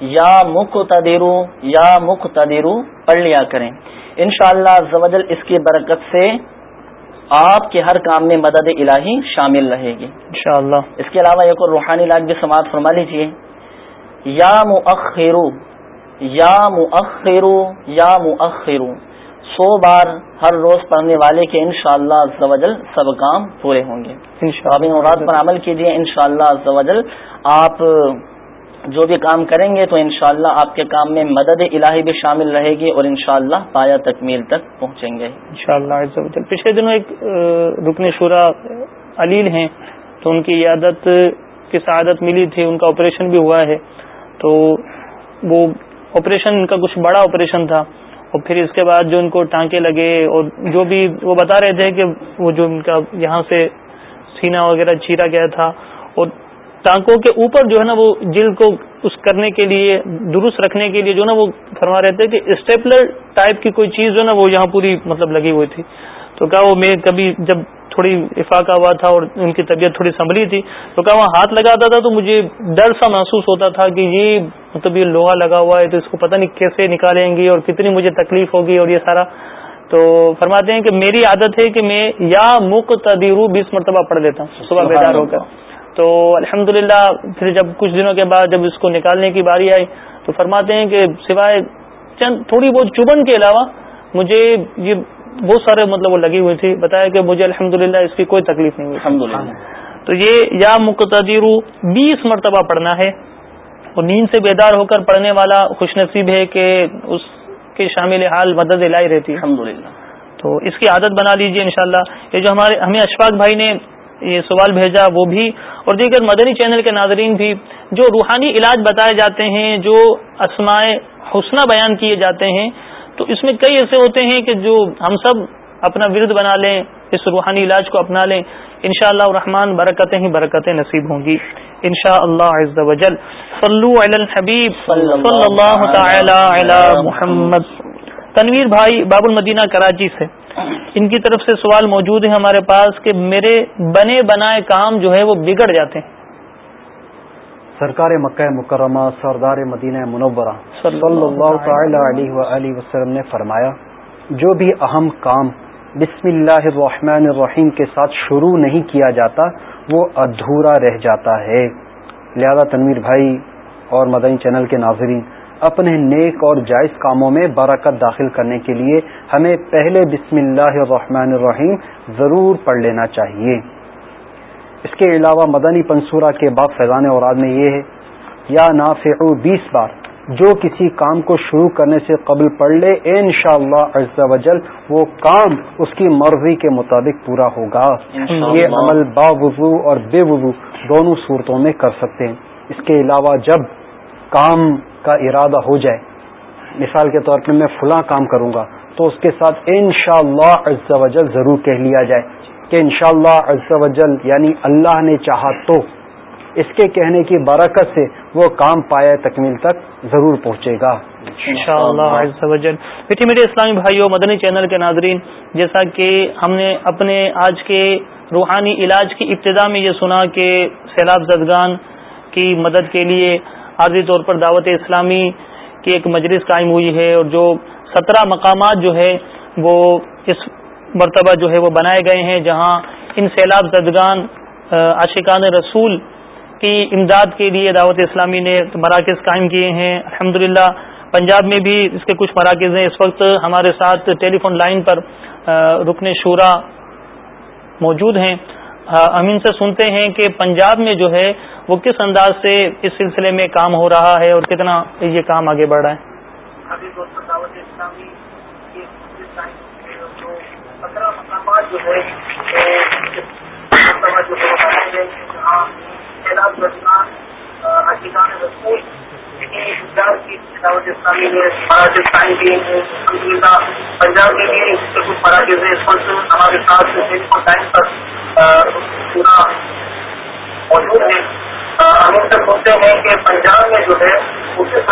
یا مک تدیرو یا مک تدیرو پڑھ لیا کریں۔ انشاءاللہ شاء اللہ اس کی برکت سے آپ کے ہر کام میں مدد الہی شامل رہے گی۔ انشاءاللہ۔ اس کے علاوہ ایک اور روحانی علاج بھی سماعت فرما لیجیے یا مؤخرو یا مؤخر یا مؤخر سو بار ہر روز پڑھنے والے کے انشاءاللہ شاء اللہ سب کام پورے ہوں گے۔ مراد پر عمل کیجیے ان شاء اللہ آپ جو بھی کام کریں گے تو انشاءاللہ اللہ آپ کے کام میں مدد الہی بھی شامل رہے گی اور انشاءاللہ اللہ پایا تکمیل تک پہنچیں گے۔ انشاءاللہ پچھلے دنوں ایک رکن شورا علیل ہیں، تو ان کی عادت کی سعادت ملی تھی، ان کا آپریشن بھی ہوا ہے۔ تو وہ آپریشن ان کا کچھ بڑا آپریشن تھا۔ اور پھر اس کے بعد جو ان کو ٹانکے لگے اور جو بھی وہ بتا رہے تھے کہ وہ جو ان کا یہاں سے سینا وغیرہ چیرا گیا تھا۔ اور ٹانکوں کے اوپر جو ہے نا وہ جلد کو اس کرنے کے لیے، درست رکھنے کے لیے جو نا وہ فرما رہے تھے کہ اسٹیپلر ٹائپ کی کوئی چیز جو ہے نا وہ یہاں پوری مطلب لگی ہوئی تھی۔ تو کہا وہ میں کبھی جب تھوڑی افاقہ ہوا تھا اور ان کی طبیعت تھوڑی سنبھلی تھی، تو کہا وہاں ہاتھ لگاتا تھا تو مجھے ڈر سا محسوس ہوتا تھا کہ یہ مطلب یہ لوہا لگا ہوا ہے تو اس کو پتہ نہیں کیسے نکالیں گی اور کتنی مجھے تکلیف ہوگی اور یہ سارا۔ تو فرماتے ہیں کہ میری عادت ہے کہ میں یا مک تدیرو بیس مرتبہ پڑھ دیتا ہوں، صبح بیدار ہو کر۔ تو الحمد پھر جب کچھ دنوں کے بعد جب اس کو نکالنے کی باری آئی تو فرماتے ہیں کہ سوائے چند تھوڑی بہت چبن کے علاوہ مجھے یہ بہت سارے مطلب وہ لگی ہوئی تھی بتایا کہ مجھے الحمد اس کی کوئی تکلیف نہیں ہوئی۔ الحمد تو یہ یا مقتدر بیس مرتبہ پڑھنا ہے اور نیند سے بیدار ہو کر پڑھنے والا خوش نصیب ہے کہ اس کے شامل حال مدد لائی رہتی۔ ہے الحمد تو اس کی عادت بنا لیجیے انشاءاللہ۔ یہ جو ہمارے ہمیں اشفاق بھائی نے یہ سوال بھیجا وہ بھی۔ اور دیگر مدنی چینل کے ناظرین بھی جو روحانی علاج بتائے جاتے ہیں، جو اسماء حسنہ بیان کیے جاتے ہیں، تو اس میں کئی ایسے ہوتے ہیں کہ جو ہم سب اپنا ورد بنا لیں، اس روحانی علاج کو اپنا لیں۔ ان شاء اللہ رحمان، برکتیں ہی برکتیں نصیب ہوں گی۔ ان شاء اللہ صلو علی الحبیب، صلی اللہ تعالی علی محمد۔ تنویر بھائی باب المدینہ کراچی سے۔ ان کی طرف سے سوال موجود ہے ہمارے پاس کہ میرے بنے بنائے کام جو ہے وہ بگڑ جاتے ہیں۔ سرکار مکہ مکرمہ سردار مدینہ منورہ صلی اللہ تعالی علیہ وآلہ وسلم نے فرمایا جو بھی اہم کام بسم اللہ الرحمن الرحیم کے ساتھ شروع نہیں کیا جاتا وہ ادھورا رہ جاتا ہے۔ لہذا تنویر بھائی اور مدنی چینل کے ناظرین اپنے نیک اور جائز کاموں میں برکت داخل کرنے کے لیے ہمیں پہلے بسم اللہ الرحمن الرحیم ضرور پڑھ لینا چاہیے۔ اس کے علاوہ مدنی پنصورہ کے بعد فیضان اور میں یہ ہے یا نافع بیس بار جو کسی کام کو شروع کرنے سے قبل پڑھ لے ان شاء اللہ وہ کام اس کی مرضی کے مطابق پورا ہوگا۔ یہ عمل با وضو اور بے وضو دونوں صورتوں میں کر سکتے ہیں۔ اس کے علاوہ جب کام کا ارادہ ہو جائے۔ مثال کے طور پہ میں فلاں کام کروں گا، تو اس کے ساتھ ان شاء اللہ وجل ضرور کہہ لیا جائے کہ انشاءاللہ شاء اللہ یعنی اللہ نے چاہا تو اس کے کہنے کی برکت سے وہ کام پایا تکمیل تک ضرور پہنچے گا۔ میٹھی میٹھے اسلامی بھائیوں، مدنی چینل کے ناظرین، جیسا کہ ہم نے اپنے آج کے روحانی علاج کی ابتدا میں یہ سنا کہ سیلاب زدگان کی مدد کے لیے عارضی طور پر دعوت اسلامی کی ایک مجلس قائم ہوئی ہے اور جو سترہ مقامات جو ہے وہ اس مرتبہ جو ہے وہ بنائے گئے ہیں، جہاں ان سیلاب زدگان عاشقان رسول کی امداد کے لیے دعوت اسلامی نے مراکز قائم کیے ہیں۔ الحمد پنجاب میں بھی اس کے کچھ مراکز ہیں۔ اس وقت ہمارے ساتھ ٹیلی فون لائن پر رکن شورا موجود ہیں۔ ہاں، ہم ان سے سنتے ہیں کہ پنجاب میں جو ہے، وہ کس انداز سے اس سلسلے میں کام ہو رہا ہے اور کتنا یہ کام آگے بڑھ رہا ہے؟ جو ہے بھی پنجاب میں بھی کچھ مراکز ہمارے ساتھ ٹائم پر پورا موجود ہے ہم ان سے سنتے ہیں کہ پنجاب میں جو ہے اس سے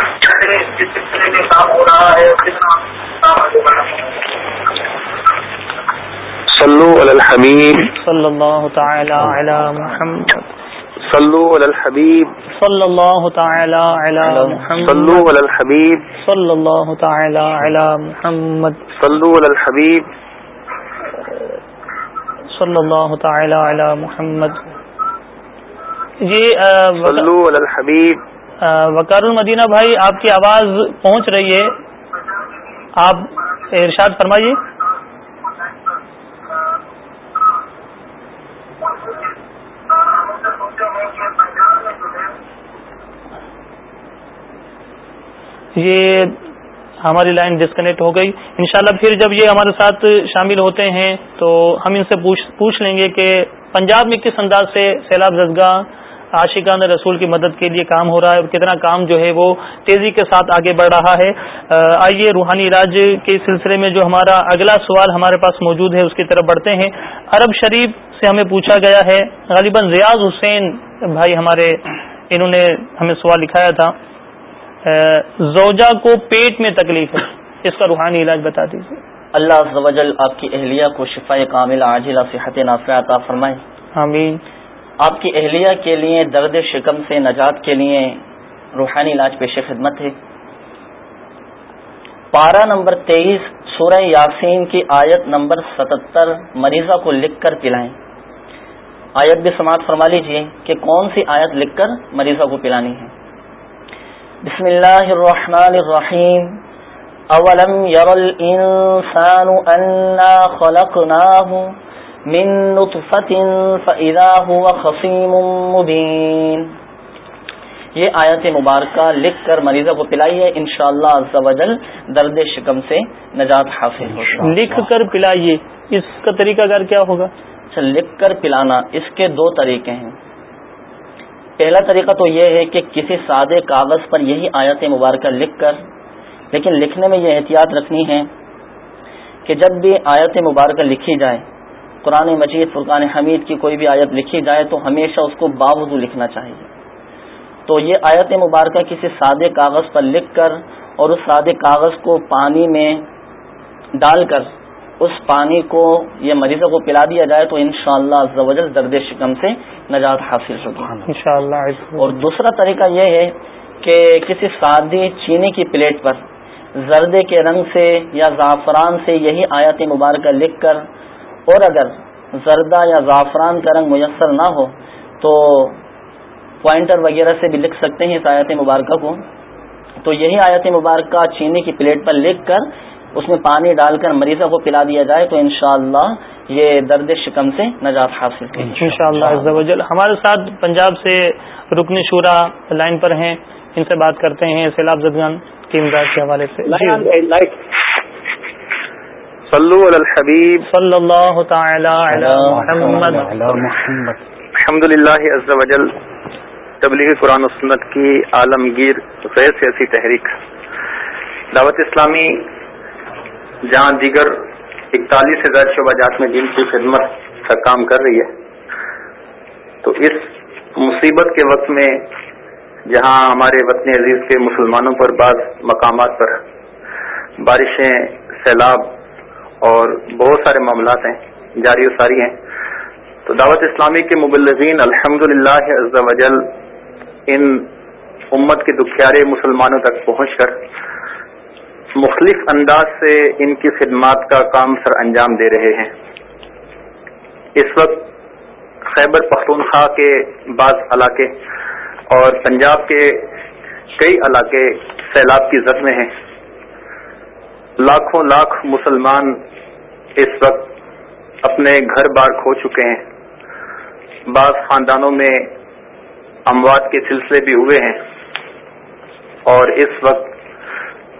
جس سلسلے میں کام ہو رہا ہے کتنا کام آگے بڑھ رہا ہے صلو علی صلی اللہ تعالی علی محمد. صلو علی الحبیب. صلی اللہ تعالی علی محمد. صلو علی الحبیب. صلی اللہ تعالی علی محمد. صلو علی الحبیب. صلی اللہ تعالی علی محمد. جی صلو علی الحبیب. وقار المدینہ بھائی آپ کی آواز پہنچ رہی ہے. آپ ارشاد فرمائیے۔ یہ ہماری لائن ڈسکنیکٹ ہو گئی۔ انشاءاللہ پھر جب یہ ہمارے ساتھ شامل ہوتے ہیں تو ہم ان سے پوچھ لیں گے کہ پنجاب میں کس انداز سے سیلاب زدگاہ عاشقان رسول کی مدد کے لیے کام ہو رہا ہے اور کتنا کام جو ہے وہ تیزی کے ساتھ آگے بڑھ رہا ہے۔ آئیے روحانی علاج کے سلسلے میں جو ہمارا اگلا سوال ہمارے پاس موجود ہے اس کی طرف بڑھتے ہیں۔ عرب شریف سے ہمیں پوچھا گیا ہے، غالباً ریاض حسین بھائی ہمارے، انہوں نے ہمیں سوال لکھایا تھا۔ زوجہ کو پیٹ میں تکلیف ہے اس کا روحانی علاج بتا دیجیے اللہ زوجل آپ کی اہلیہ کو شفا کامل عاجل صحت نافع عطا فرمائے۔ آمین۔ آپ کی اہلیہ کے لیے درد شکم سے نجات کے لیے روحانی علاج پیش خدمت ہے۔ پارہ نمبر تیئیس سورہ یاسین کی آیت نمبر ستتر مریضہ کو لکھ کر پلائیں۔ آیت بھی سماعت فرما لیجیے کہ کون سی آیت لکھ کر مریضہ کو پلانی ہے۔ بسم اللہ الرحمن الرحیم اولم یر الانسان انا خلقناه من نطفة فاذا هو خصیم مبین یہ آیت مبارکہ لکھ کر مریضوں کو پلائیے انشاءاللہ عز و جل درد شکم سے نجات حاصل ہو لکھ کر پلائیے اس کا طریقہ کار کیا ہوگا؟ اچھا لکھ کر پلانا اس کے دو طریقے ہیں۔ پہلا طریقہ تو یہ ہے کہ کسی سادے کاغذ پر یہی آیت مبارکہ لکھ کر، لیکن لکھنے میں یہ احتیاط رکھنی ہے کہ جب بھی آیت مبارکہ لکھی جائے قرآن مجید، فرقان حمید کی کوئی بھی آیت لکھی جائے تو ہمیشہ اس کو باوضو لکھنا چاہیے۔ تو یہ آیت مبارکہ کسی سادے کاغذ پر لکھ کر اور اس سادے کاغذ کو پانی میں ڈال کر اس پانی کو یہ مریضوں کو پلا دیا جائے تو انشاءاللہ شاء اللہ درد شکم سے نجات حاصل ہوگی. انشاءاللہ اور دوسرا طریقہ یہ ہے کہ کسی سادی چینی کی پلیٹ پر زردے کے رنگ سے یا زعفران سے یہی آیت مبارکہ لکھ کر اور اگر زردہ یا زعفران کا رنگ میسر نہ ہو تو پوائنٹر وغیرہ سے بھی لکھ سکتے ہیں اس آیت مبارکہ کو. تو یہی آیت مبارکہ چینی کی پلیٹ پر لکھ کر اس میں پانی ڈال کر مریضوں کو پلا دیا جائے تو انشاءاللہ یہ درد شکم سے نجات حاصل ان شاء اللہ ہمارے ساتھ پنجاب سے رکن شورا لائن پر ہیں۔ ان سے بات کرتے ہیں سیلاب زدگان کی امداد کے حوالے سے۔ صلی اللہ تعالی الحمد للہ تبلیغ قرآن و سنت کی عالمگیر غیر سیاسی تحریک۔ دعوت اسلامی جہاں دیگر اکتالیس ہزار شعبہ جات میں دین کی خدمت کا کام کر رہی ہے۔ تو اس مصیبت کے وقت میں جہاں ہمارے وطن عزیز کے مسلمانوں پر بعض مقامات پر بارشیں، سیلاب اور بہت سارے معاملات ہیں، جاری و ساری ہیں۔ تو دعوت اسلامی کے مبلغین الحمد للہ وجل ان امت کے دکھیارے مسلمانوں تک پہنچ کر مختلف انداز سے ان کی خدمات کا کام سر انجام دے رہے ہیں۔ اس وقت خیبر پختونخوا کے بعض علاقے اور پنجاب کے کئی علاقے سیلاب کی زد میں ہیں۔ لاکھوں لاکھ مسلمان اس وقت اپنے گھر بار کھو چکے ہیں۔ بعض خاندانوں میں اموات کے سلسلے بھی ہوئے ہیں اور اس وقت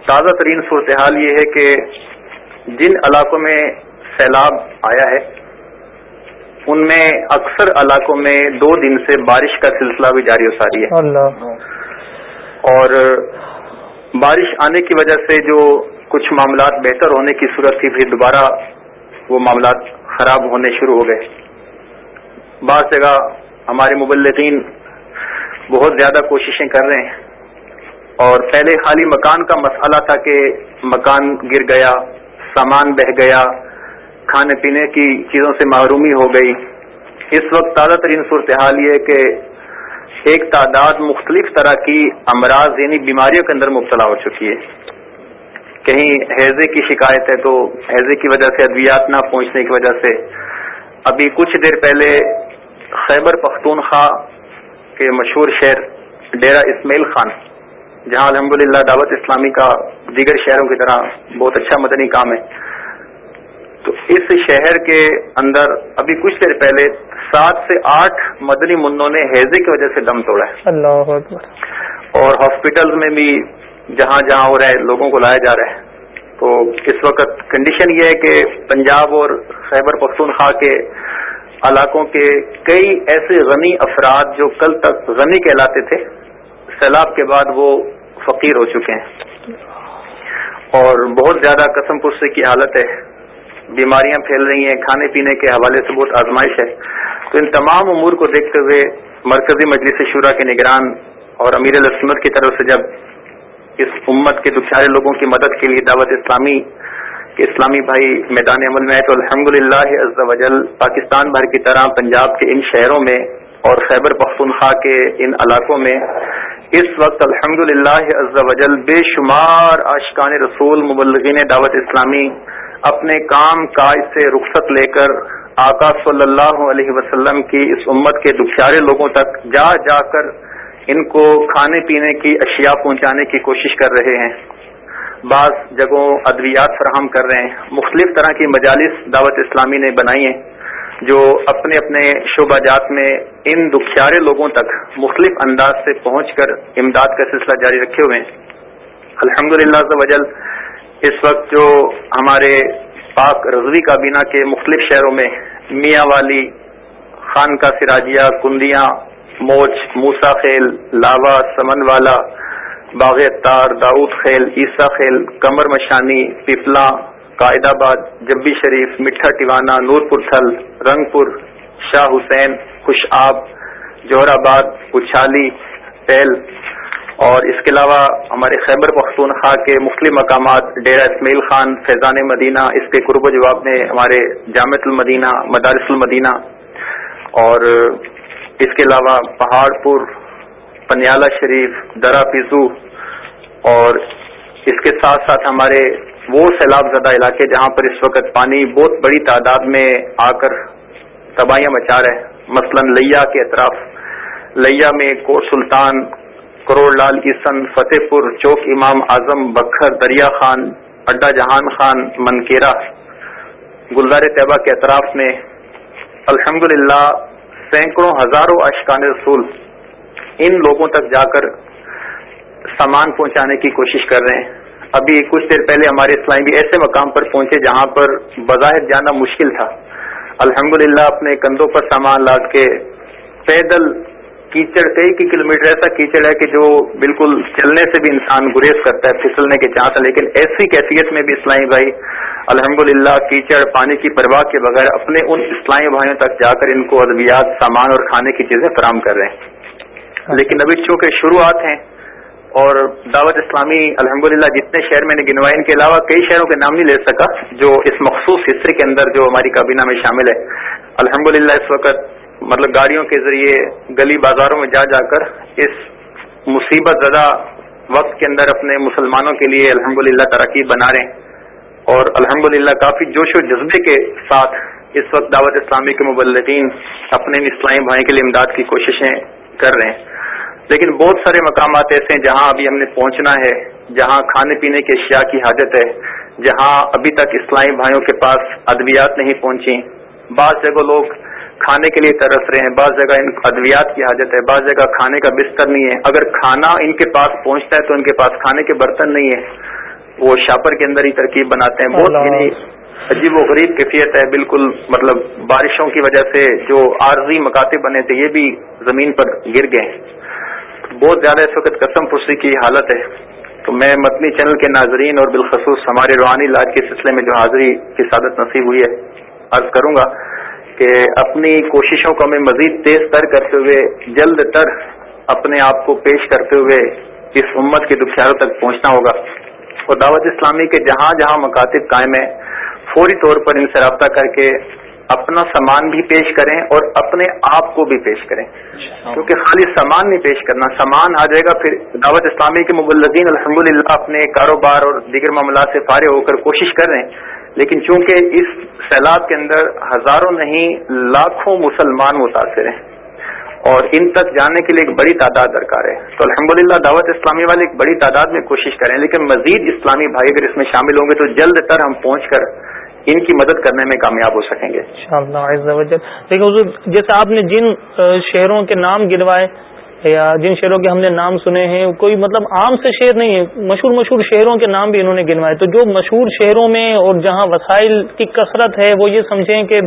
تازہ ترین صورتحال یہ ہے کہ جن علاقوں میں سیلاب آیا ہے ان میں اکثر علاقوں میں دو دن سے بارش کا سلسلہ بھی جاری و ساری ہے۔ اور بارش آنے کی وجہ سے جو کچھ معاملات بہتر ہونے کی صورت تھی پھر دوبارہ وہ معاملات خراب ہونے شروع ہو گئے۔ بعض جگہ ہمارے مبلغین بہت زیادہ کوششیں کر رہے ہیں۔ اور پہلے خالی مکان کا مسئلہ تھا کہ مکان گر گیا، سامان بہ گیا، کھانے پینے کی چیزوں سے محرومی ہو گئی۔ اس وقت تازہ ترین صورتحال یہ کہ ایک تعداد مختلف طرح کی امراض یعنی بیماریوں کے اندر مبتلا ہو چکی ہے۔ کہیں حیضے کی شکایت ہے تو حیضے کی وجہ سے، ادویات نہ پہنچنے کی وجہ سے۔ ابھی کچھ دیر پہلے خیبر پختونخوا کے مشہور شہر ڈیرا اسماعیل خان جہاں الحمدللہ دعوت اسلامی کا دیگر شہروں کی طرح بہت اچھا مدنی کام ہے۔ تو اس شہر کے اندر ابھی کچھ دیر پہلے سات سے آٹھ مدنی منوں نے حیضے کی وجہ سے دم توڑا ہے۔ اللہ اور ہاسپٹل میں بھی جہاں جہاں ہو رہا ہے لوگوں کو لایا جا رہا ہے۔ تو اس وقت کنڈیشن یہ ہے کہ پنجاب اور خیبر پختونخوا کے علاقوں کے کئی ایسے غنی افراد جو کل تک غنی کہلاتے تھے سیلاب کے بعد وہ فقیر ہو چکے ہیں۔ اور بہت زیادہ قسم پرسی کی حالت ہے۔ بیماریاں پھیل رہی ہیں، کھانے پینے کے حوالے سے بہت آزمائش ہے۔ تو ان تمام امور کو دیکھتے ہوئے مرکزی مجلس شورا کے نگران اور امیر السمت کی طرف سے جب اس امت کے دکھارے لوگوں کی مدد کے لیے دعوت اسلامی کے اسلامی بھائی میدان عمل میں آئے تو الحمد للہ پاکستان بھر کی طرح پنجاب کے ان شہروں میں اور خیبر پختونخوا کے ان علاقوں میں اس وقت الحمد للہ وجل بے شمار آشقان رسول مبلغین دعوت اسلامی اپنے کام کاج سے رخصت لے کر آقا صلی اللہ علیہ وسلم کی اس امت کے دکھیارے لوگوں تک جا جا کر ان کو کھانے پینے کی اشیاء پہنچانے کی کوشش کر رہے ہیں۔ بعض جگہوں ادویات فراہم کر رہے ہیں۔ مختلف طرح کی مجالس دعوت اسلامی نے بنائی ہیں۔ جو اپنے اپنے شعبہ جات میں ان دکھیارے لوگوں تک مختلف انداز سے پہنچ کر امداد کا سلسلہ جاری رکھے ہوئے ہیں۔ الحمد للہ وجل اس وقت جو ہمارے پاک رضوی کابینہ کے مختلف شہروں میں میاں والی خان کا سراجیا کندیاں موچ موسا خیل، لاوا، سمن والا، باغ تار، داؤد خیل، عیسیٰ خیل کمر مشانی، پپلا قائد آباد جبی شریف، مٹھا ٹیوانا نور پور تھل رنگ پور شاہ حسین خوش آب جوہر آباد اچھالی پہل اور اس کے علاوہ ہمارے خیبر پختونخوا کے مختلف مقامات ڈیرا اسمیل خان، فیضان مدینہ، اس کے قرب و جواب میں ہمارے جامع المدینہ، مدارس المدینہ اور اس کے علاوہ پہاڑ پور پنیالہ شریف، درا پیزو اور اس کے ساتھ ساتھ ہمارے وہ سیلاب زدہ علاقے جہاں پر اس وقت پانی بہت بڑی تعداد میں آ کر تباہیاں مچا رہے مثلا لیا کے اطراف۔ لیا میں کوٹ سلطان، کروڑ لال کسن فتح پور، چوک امام اعظم، بکھر، دریا خان، اڈا جہان خان منکیرا گلزار طیبہ کے اطراف میں الحمد سینکڑوں ہزاروں اشکان رسول ان لوگوں تک جا کر سامان پہنچانے کی کوشش کر رہے ہیں۔ ابھی کچھ دیر پہلے ہمارے اسلامی بھی ایسے مقام پر پہنچے جہاں پر بظاہر جانا مشکل تھا۔ الحمد اپنے کندھوں پر سامان لاد کے پیدل کیچڑ کئی کی کلو میٹر ایسا کیچڑ ہے کہ جو بالکل چلنے سے بھی انسان گریز کرتا ہے، پھسلنے کے چانس ہے لیکن ایسی کیفیت میں بھی اسلامی بھائی الحمد للہ کیچڑ پانی کی پرواہ کے بغیر اپنے ان اسلامی بھائیوں تک جا کر ان کو ادویات، سامان اور کھانے کی چیزیں فراہم کر رہے ہیں۔ لیکن ابھی چونکہ شروعات ہیں اور دعوت اسلامی، الحمدللہ، جتنے شہر میں نے گنوائے، ان کے علاوہ کئی شہروں کے نام نہیں لے سکا جو اس مخصوص حصے کے اندر جو ہماری کابینہ میں شامل ہے۔ الحمدللہ، اس وقت مطلب گاڑیوں کے ذریعے گلی بازاروں میں جا جا کر اس مصیبت زدہ وقت کے اندر اپنے مسلمانوں کے لیے الحمدللہ ترقی بنا رہے ہیں۔ اور الحمدللہ، کافی جوش و جذبے کے ساتھ اس وقت دعوت اسلامی کے مبلغین اپنے اسلامی بھائی کے لیے امداد کی کوششیں کر رہے ہیں۔ لیکن بہت سارے مقامات ایسے ہیں جہاں ابھی ہم نے پہنچنا ہے جہاں کھانے پینے کی اشیاء کی حاجت ہے جہاں ابھی تک اسلامی بھائیوں کے پاس ادویات نہیں پہنچی بعض جگہ لوگ کھانے کے لیے ترس رہے ہیں بعض جگہ ان ادویات کی حاجت ہے بعض جگہ کھانے کا بستر نہیں ہے۔ اگر کھانا ان کے پاس پہنچتا ہے تو ان کے پاس کھانے کے برتن نہیں ہے وہ شاپر کے اندر ہی ترکیب بناتے ہیں۔ بہت عجیب و غریب کیفیت ہے۔ بالکل مطلب بارشوں کی وجہ سے جو عارضی مکاتب بنے تھے یہ بھی زمین پر گر گئے۔ ہیں بہت زیادہ اس وقت قسم پرسی کی حالت ہے۔ تو میں متنی چینل کے ناظرین اور بالخصوص ہمارے روحانی علاج کے سلسلے میں جو حاضری کی سعادت نصیب ہوئی ہے، عرض کروں گا کہ اپنی کوششوں کو ہمیں مزید تیز تر کرتے ہوئے، جلد تر اپنے آپ کو پیش کرتے ہوئے اس امت کے دکھیاروں تک پہنچنا ہوگا۔ اور دعوت اسلامی کے جہاں جہاں مکاتب قائم ہیں، فوری طور پر ان سے رابطہ کر کے اپنا سامان بھی پیش کریں اور اپنے آپ کو بھی پیش کریں۔ کیونکہ خالی سامان نہیں پیش کرنا، سامان آ جائے گا، پھر دعوت اسلامی کے مبلزین الحمد للہ اپنے کاروبار اور دیگر معاملات سے فارغ ہو کر کوشش کر رہے ہیں۔ لیکن چونکہ اس سیلاب کے اندر ہزاروں نہیں، لاکھوں مسلمان متاثر ہیں۔ اور ان تک جانے کے لیے ایک بڑی تعداد درکار ہے۔ تو الحمدللہ دعوت اسلامی والے ایک بڑی تعداد میں کوشش کریں۔ لیکن مزید اسلامی بھائی اگر اس میں شامل ہوں گے تو جلد تر ہم پہنچ کر ان کی مدد کرنے میں کامیاب ہو سکیں گے۔ لیکن جیسے آپ نے جن شہروں کے نام گروائے یا جن شہروں کے ہم نے نام سنے ہیں، کوئی مطلب عام سے شہر نہیں ہے، مشہور مشہور شہروں کے نام بھی انہوں نے گنوائے۔ تو جو مشہور شہروں میں اور جہاں وسائل کی کثرت ہے، وہ یہ سمجھیں کہ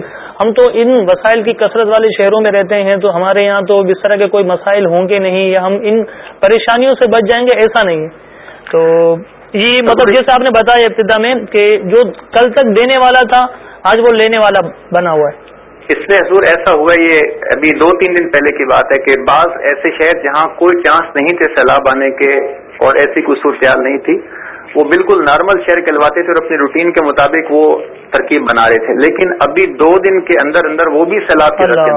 ہم تو ان وسائل کی کثرت والے شہروں میں رہتے ہیں، تو ہمارے یہاں تو اس طرح کے کوئی مسائل ہوں گے نہیں یا ہم ان پریشانیوں سے بچ جائیں گے، ایسا نہیں۔ ہے تو یہ مطلب جیسے آپ نے بتایا ابتدا میں کہ جو کل تک دینے والا تھا آج وہ لینے والا بنا ہوا ہے۔ اس میں حضور ایسا ہوا یہ ابھی دو تین دن پہلے کی بات ہے کہ بعض ایسے شہر جہاں کوئی چانس نہیں تھے سیلاب آنے کے اور ایسی کوئی صورتحال نہیں تھی وہ بالکل نارمل شہر کہلواتے تھے اور اپنی روٹین کے مطابق وہ ترکیب بنا رہے تھے۔ لیکن ابھی دو دن کے اندر اندر وہ بھی سیلاب کے اندر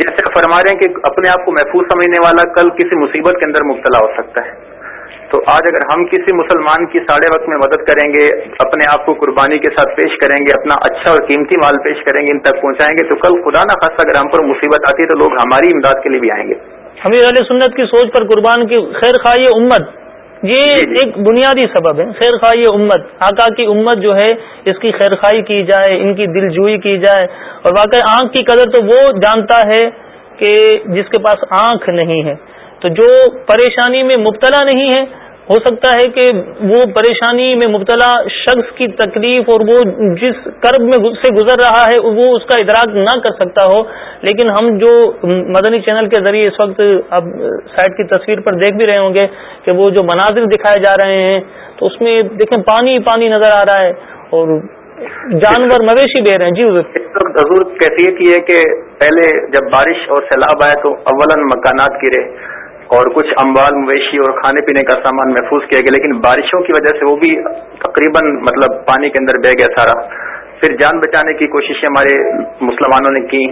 جیسے فرما رہے ہیں کہ اپنے آپ کو محفوظ سمجھنے والا کل کسی مصیبت کے اندر مبتلا ہو سکتا ہے۔ تو آج اگر ہم کسی مسلمان کی ساڑھے وقت میں مدد کریں گے اپنے آپ کو قربانی کے ساتھ پیش کریں گے اپنا اچھا اور قیمتی مال پیش کریں گے ان تک پہنچائیں گے تو کل خدا نہ خاصا اگر ہم پر مصیبت آتی ہے تو لوگ ہماری امداد کے لیے بھی آئیں گے۔ حمیر علیہ سنت کی سوچ پر قربان کی خیر خواہ امت یہ جی، جی۔ ایک بنیادی سبب ہے۔ خیر خواہ امت آقا کی امت جو ہے اس کی خیر خواہ کی جائے ان کی دل جوئی کی جائے۔ اور واقعی آنکھ کی قدر تو وہ جانتا ہے کہ جس کے پاس آنکھ نہیں ہے۔ تو جو پریشانی میں مبتلا نہیں ہے، ہو سکتا ہے کہ وہ پریشانی میں مبتلا شخص کی تکلیف اور وہ جس کرب میں سے گزر رہا ہے، وہ اس کا ادراک نہ کر سکتا ہو۔ لیکن ہم جو مدنی چینل کے ذریعے اس وقت اب سائٹ کی تصویر پر دیکھ بھی رہے ہوں گے کہ وہ جو مناظر دکھائے جا رہے ہیں، تو اس میں دیکھیں پانی پانی نظر آ رہا ہے اور جانور مویشی دے رہے ہیں جی اس وقت حضور کیفیت یہ ہے کہ پہلے جب بارش اور سیلاب آئے تو اول مکانات گرے۔ اور کچھ اموال مویشی اور کھانے پینے کا سامان محفوظ کیا گیا لیکن بارشوں کی وجہ سے وہ بھی تقریباً مطلب پانی کے اندر بہ گیا سارا۔ پھر جان بچانے کی کوششیں ہمارے مسلمانوں نے کی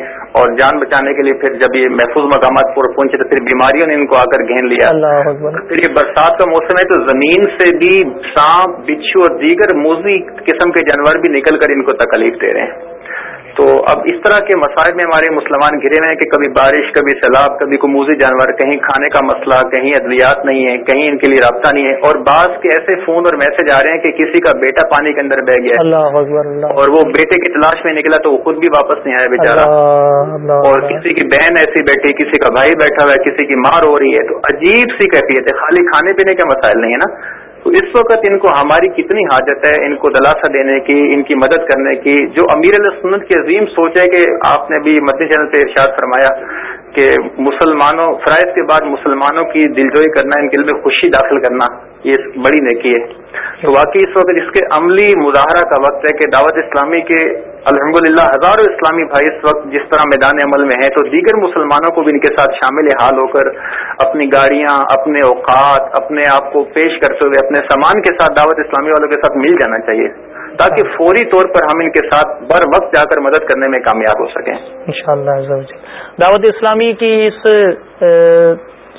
اور جان بچانے کے لیے پھر جب یہ محفوظ مقامات پر پہنچے تو پھر بیماریوں نے ان کو آ کر گھین لیا۔ پھر یہ برسات کا موسم ہے تو زمین سے بھی سانپ بچھو اور دیگر موزی قسم کے جانور بھی نکل کر ان کو تکلیف دے رہے ہیں۔ تو اب اس طرح کے مسائل میں ہمارے مسلمان گھرے ہوئے ہیں کہ کبھی بارش کبھی سیلاب کبھی کموزی جانور کہیں کھانے کا مسئلہ کہیں ادویات نہیں ہے کہیں ان کے لیے رابطہ نہیں ہے اور بعض کے ایسے فون اور میسج آ رہے ہیں کہ کسی کا بیٹا پانی کے اندر بہ گیا اللہ اور وہ بیٹے کی تلاش میں نکلا تو وہ خود بھی واپس نہیں آیا بیچارا اور کسی کی بہن ایسی بیٹھی کسی کا بھائی بیٹھا ہوا ہے کسی کی ماں ہو رہی ہے تو عجیب سی کیفیت ہے۔ خالی کھانے پینے کے مسائل نہیں ہے نا۔ تو اس وقت ان کو ہماری کتنی حاجت ہے، ان کو دلاسا دینے کی، ان کی مدد کرنے کی۔ جو امیر سنت کی عظیم سوچ ہے کہ آپ نے بھی مدنی چینل سے ارشاد فرمایا کہ مسلمانوں، فرائض کے بعد مسلمانوں کی دلجوئی کرنا، ان کے میں خوشی داخل کرنا، یہ بڑی نیکی ہے۔ تو واقعی اس وقت اس کے عملی مظاہرہ کا وقت ہے کہ دعوت اسلامی کے الحمد للہ ہزاروں اسلامی بھائی اس وقت جس طرح میدان عمل میں ہیں، تو دیگر مسلمانوں کو بھی ان کے ساتھ شامل حال ہو کر اپنی گاڑیاں، اپنے اوقات، اپنے آپ کو پیش کرتے ہوئے، اپنے سامان کے ساتھ، دعوت اسلامی والوں کے ساتھ مل جانا چاہیے، تاکہ فوری طور پر ہم ان کے ساتھ بر وقت جا کر مدد کرنے میں کامیاب ہو سکیں۔ انشاءاللہ دعوت اسلامی کی اس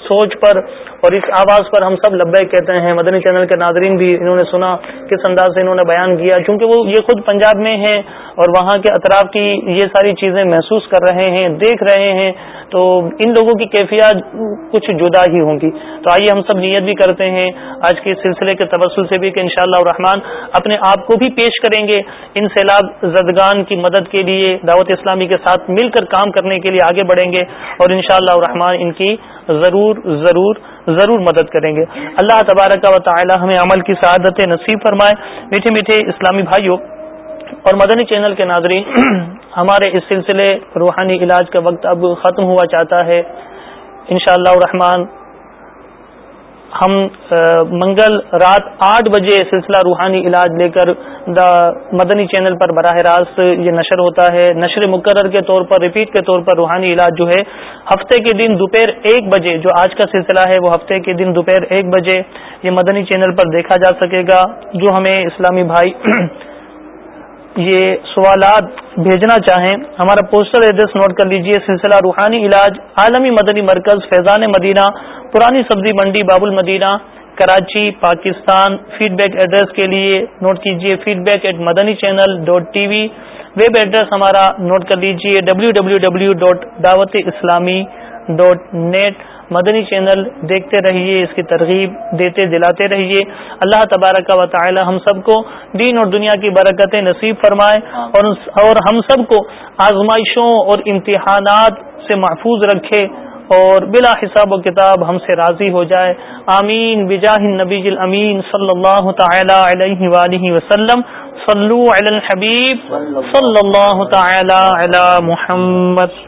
سوچ پر اور اس آواز پر ہم سب لبے کہتے ہیں۔ مدنی چینل کے ناظرین بھی انہوں نے سنا کس انداز سے انہوں نے بیان کیا، چونکہ وہ یہ خود پنجاب میں ہیں اور وہاں کے اطراف کی یہ ساری چیزیں محسوس کر رہے ہیں، دیکھ رہے ہیں، تو ان لوگوں کی کیفیات کچھ جدا ہی ہوں گی۔ تو آئیے ہم سب نیت بھی کرتے ہیں۔ آج کے سلسلے کے تبسل سے بھی کہ انشاءاللہ شاء اپنے آپ کو بھی پیش کریں گے ان سیلاب زدگان کی مدد کے لیے، دعوت اسلامی کے ساتھ مل کر کام کرنے کے لیے آگے بڑھیں گے اور انشاءاللہ شاء ان کی ضرور ضرور ضرور مدد کریں گے۔ اللہ تبارک و تعالی ہمیں عمل کی سعادت نصیب فرمائے۔ میٹھے میٹھے اسلامی بھائیوں اور مدنی چینل کے ناظرین، ہمارے اس سلسلے روحانی علاج کا وقت اب ختم ہوا چاہتا ہے۔ انشاءاللہ اللہ الرحمن ہم منگل رات آٹھ بجے سلسلہ روحانی علاج لے کر دا مدنی چینل پر براہ راست یہ نشر ہوتا ہے۔ نشر مقرر کے طور پر، ریپیٹ کے طور پر روحانی علاج جو ہے، ہفتے کے دن دوپہر ایک بجے جو آج کا سلسلہ ہے، وہ ہفتے کے دن دوپہر ایک بجے یہ مدنی چینل پر دیکھا جا سکے گا۔ جو ہمیں اسلامی بھائی یہ سوالات بھیجنا چاہیں، ہمارا پوسٹل ایڈریس نوٹ کر لیجیے۔ سلسلہ روحانی علاج عالمی مدنی مرکز فیضان مدینہ پرانی سبزی منڈی باب المدینہ Karachi, Pakistan feedback address کے لیے نوٹ کیجیے feedback at Madani channel dot TV web address ہمارا نوٹ کر لیجیے ڈبلو ڈبلو ڈبلو ڈاٹ دعوت اسلامی ڈاٹ نیٹ مدنی چینل دیکھتے رہیے، اس کی ترغیب دیتے دلاتے رہیے۔ اللہ تبارک و تعالی ہم سب کو دین اور دنیا کی برکتیں نصیب فرمائے اور ہم سب کو آزمائشوں اور امتحانات سے محفوظ رکھے۔ اور بلا حساب و کتاب ہم سے راضی ہو جائے۔ آمین۔ بجاہ نبی الامین صلی اللہ تعالی علیہ وآلہ وسلم۔ صلو علی الحبیب۔ صلی اللہ تعالی علی محمد۔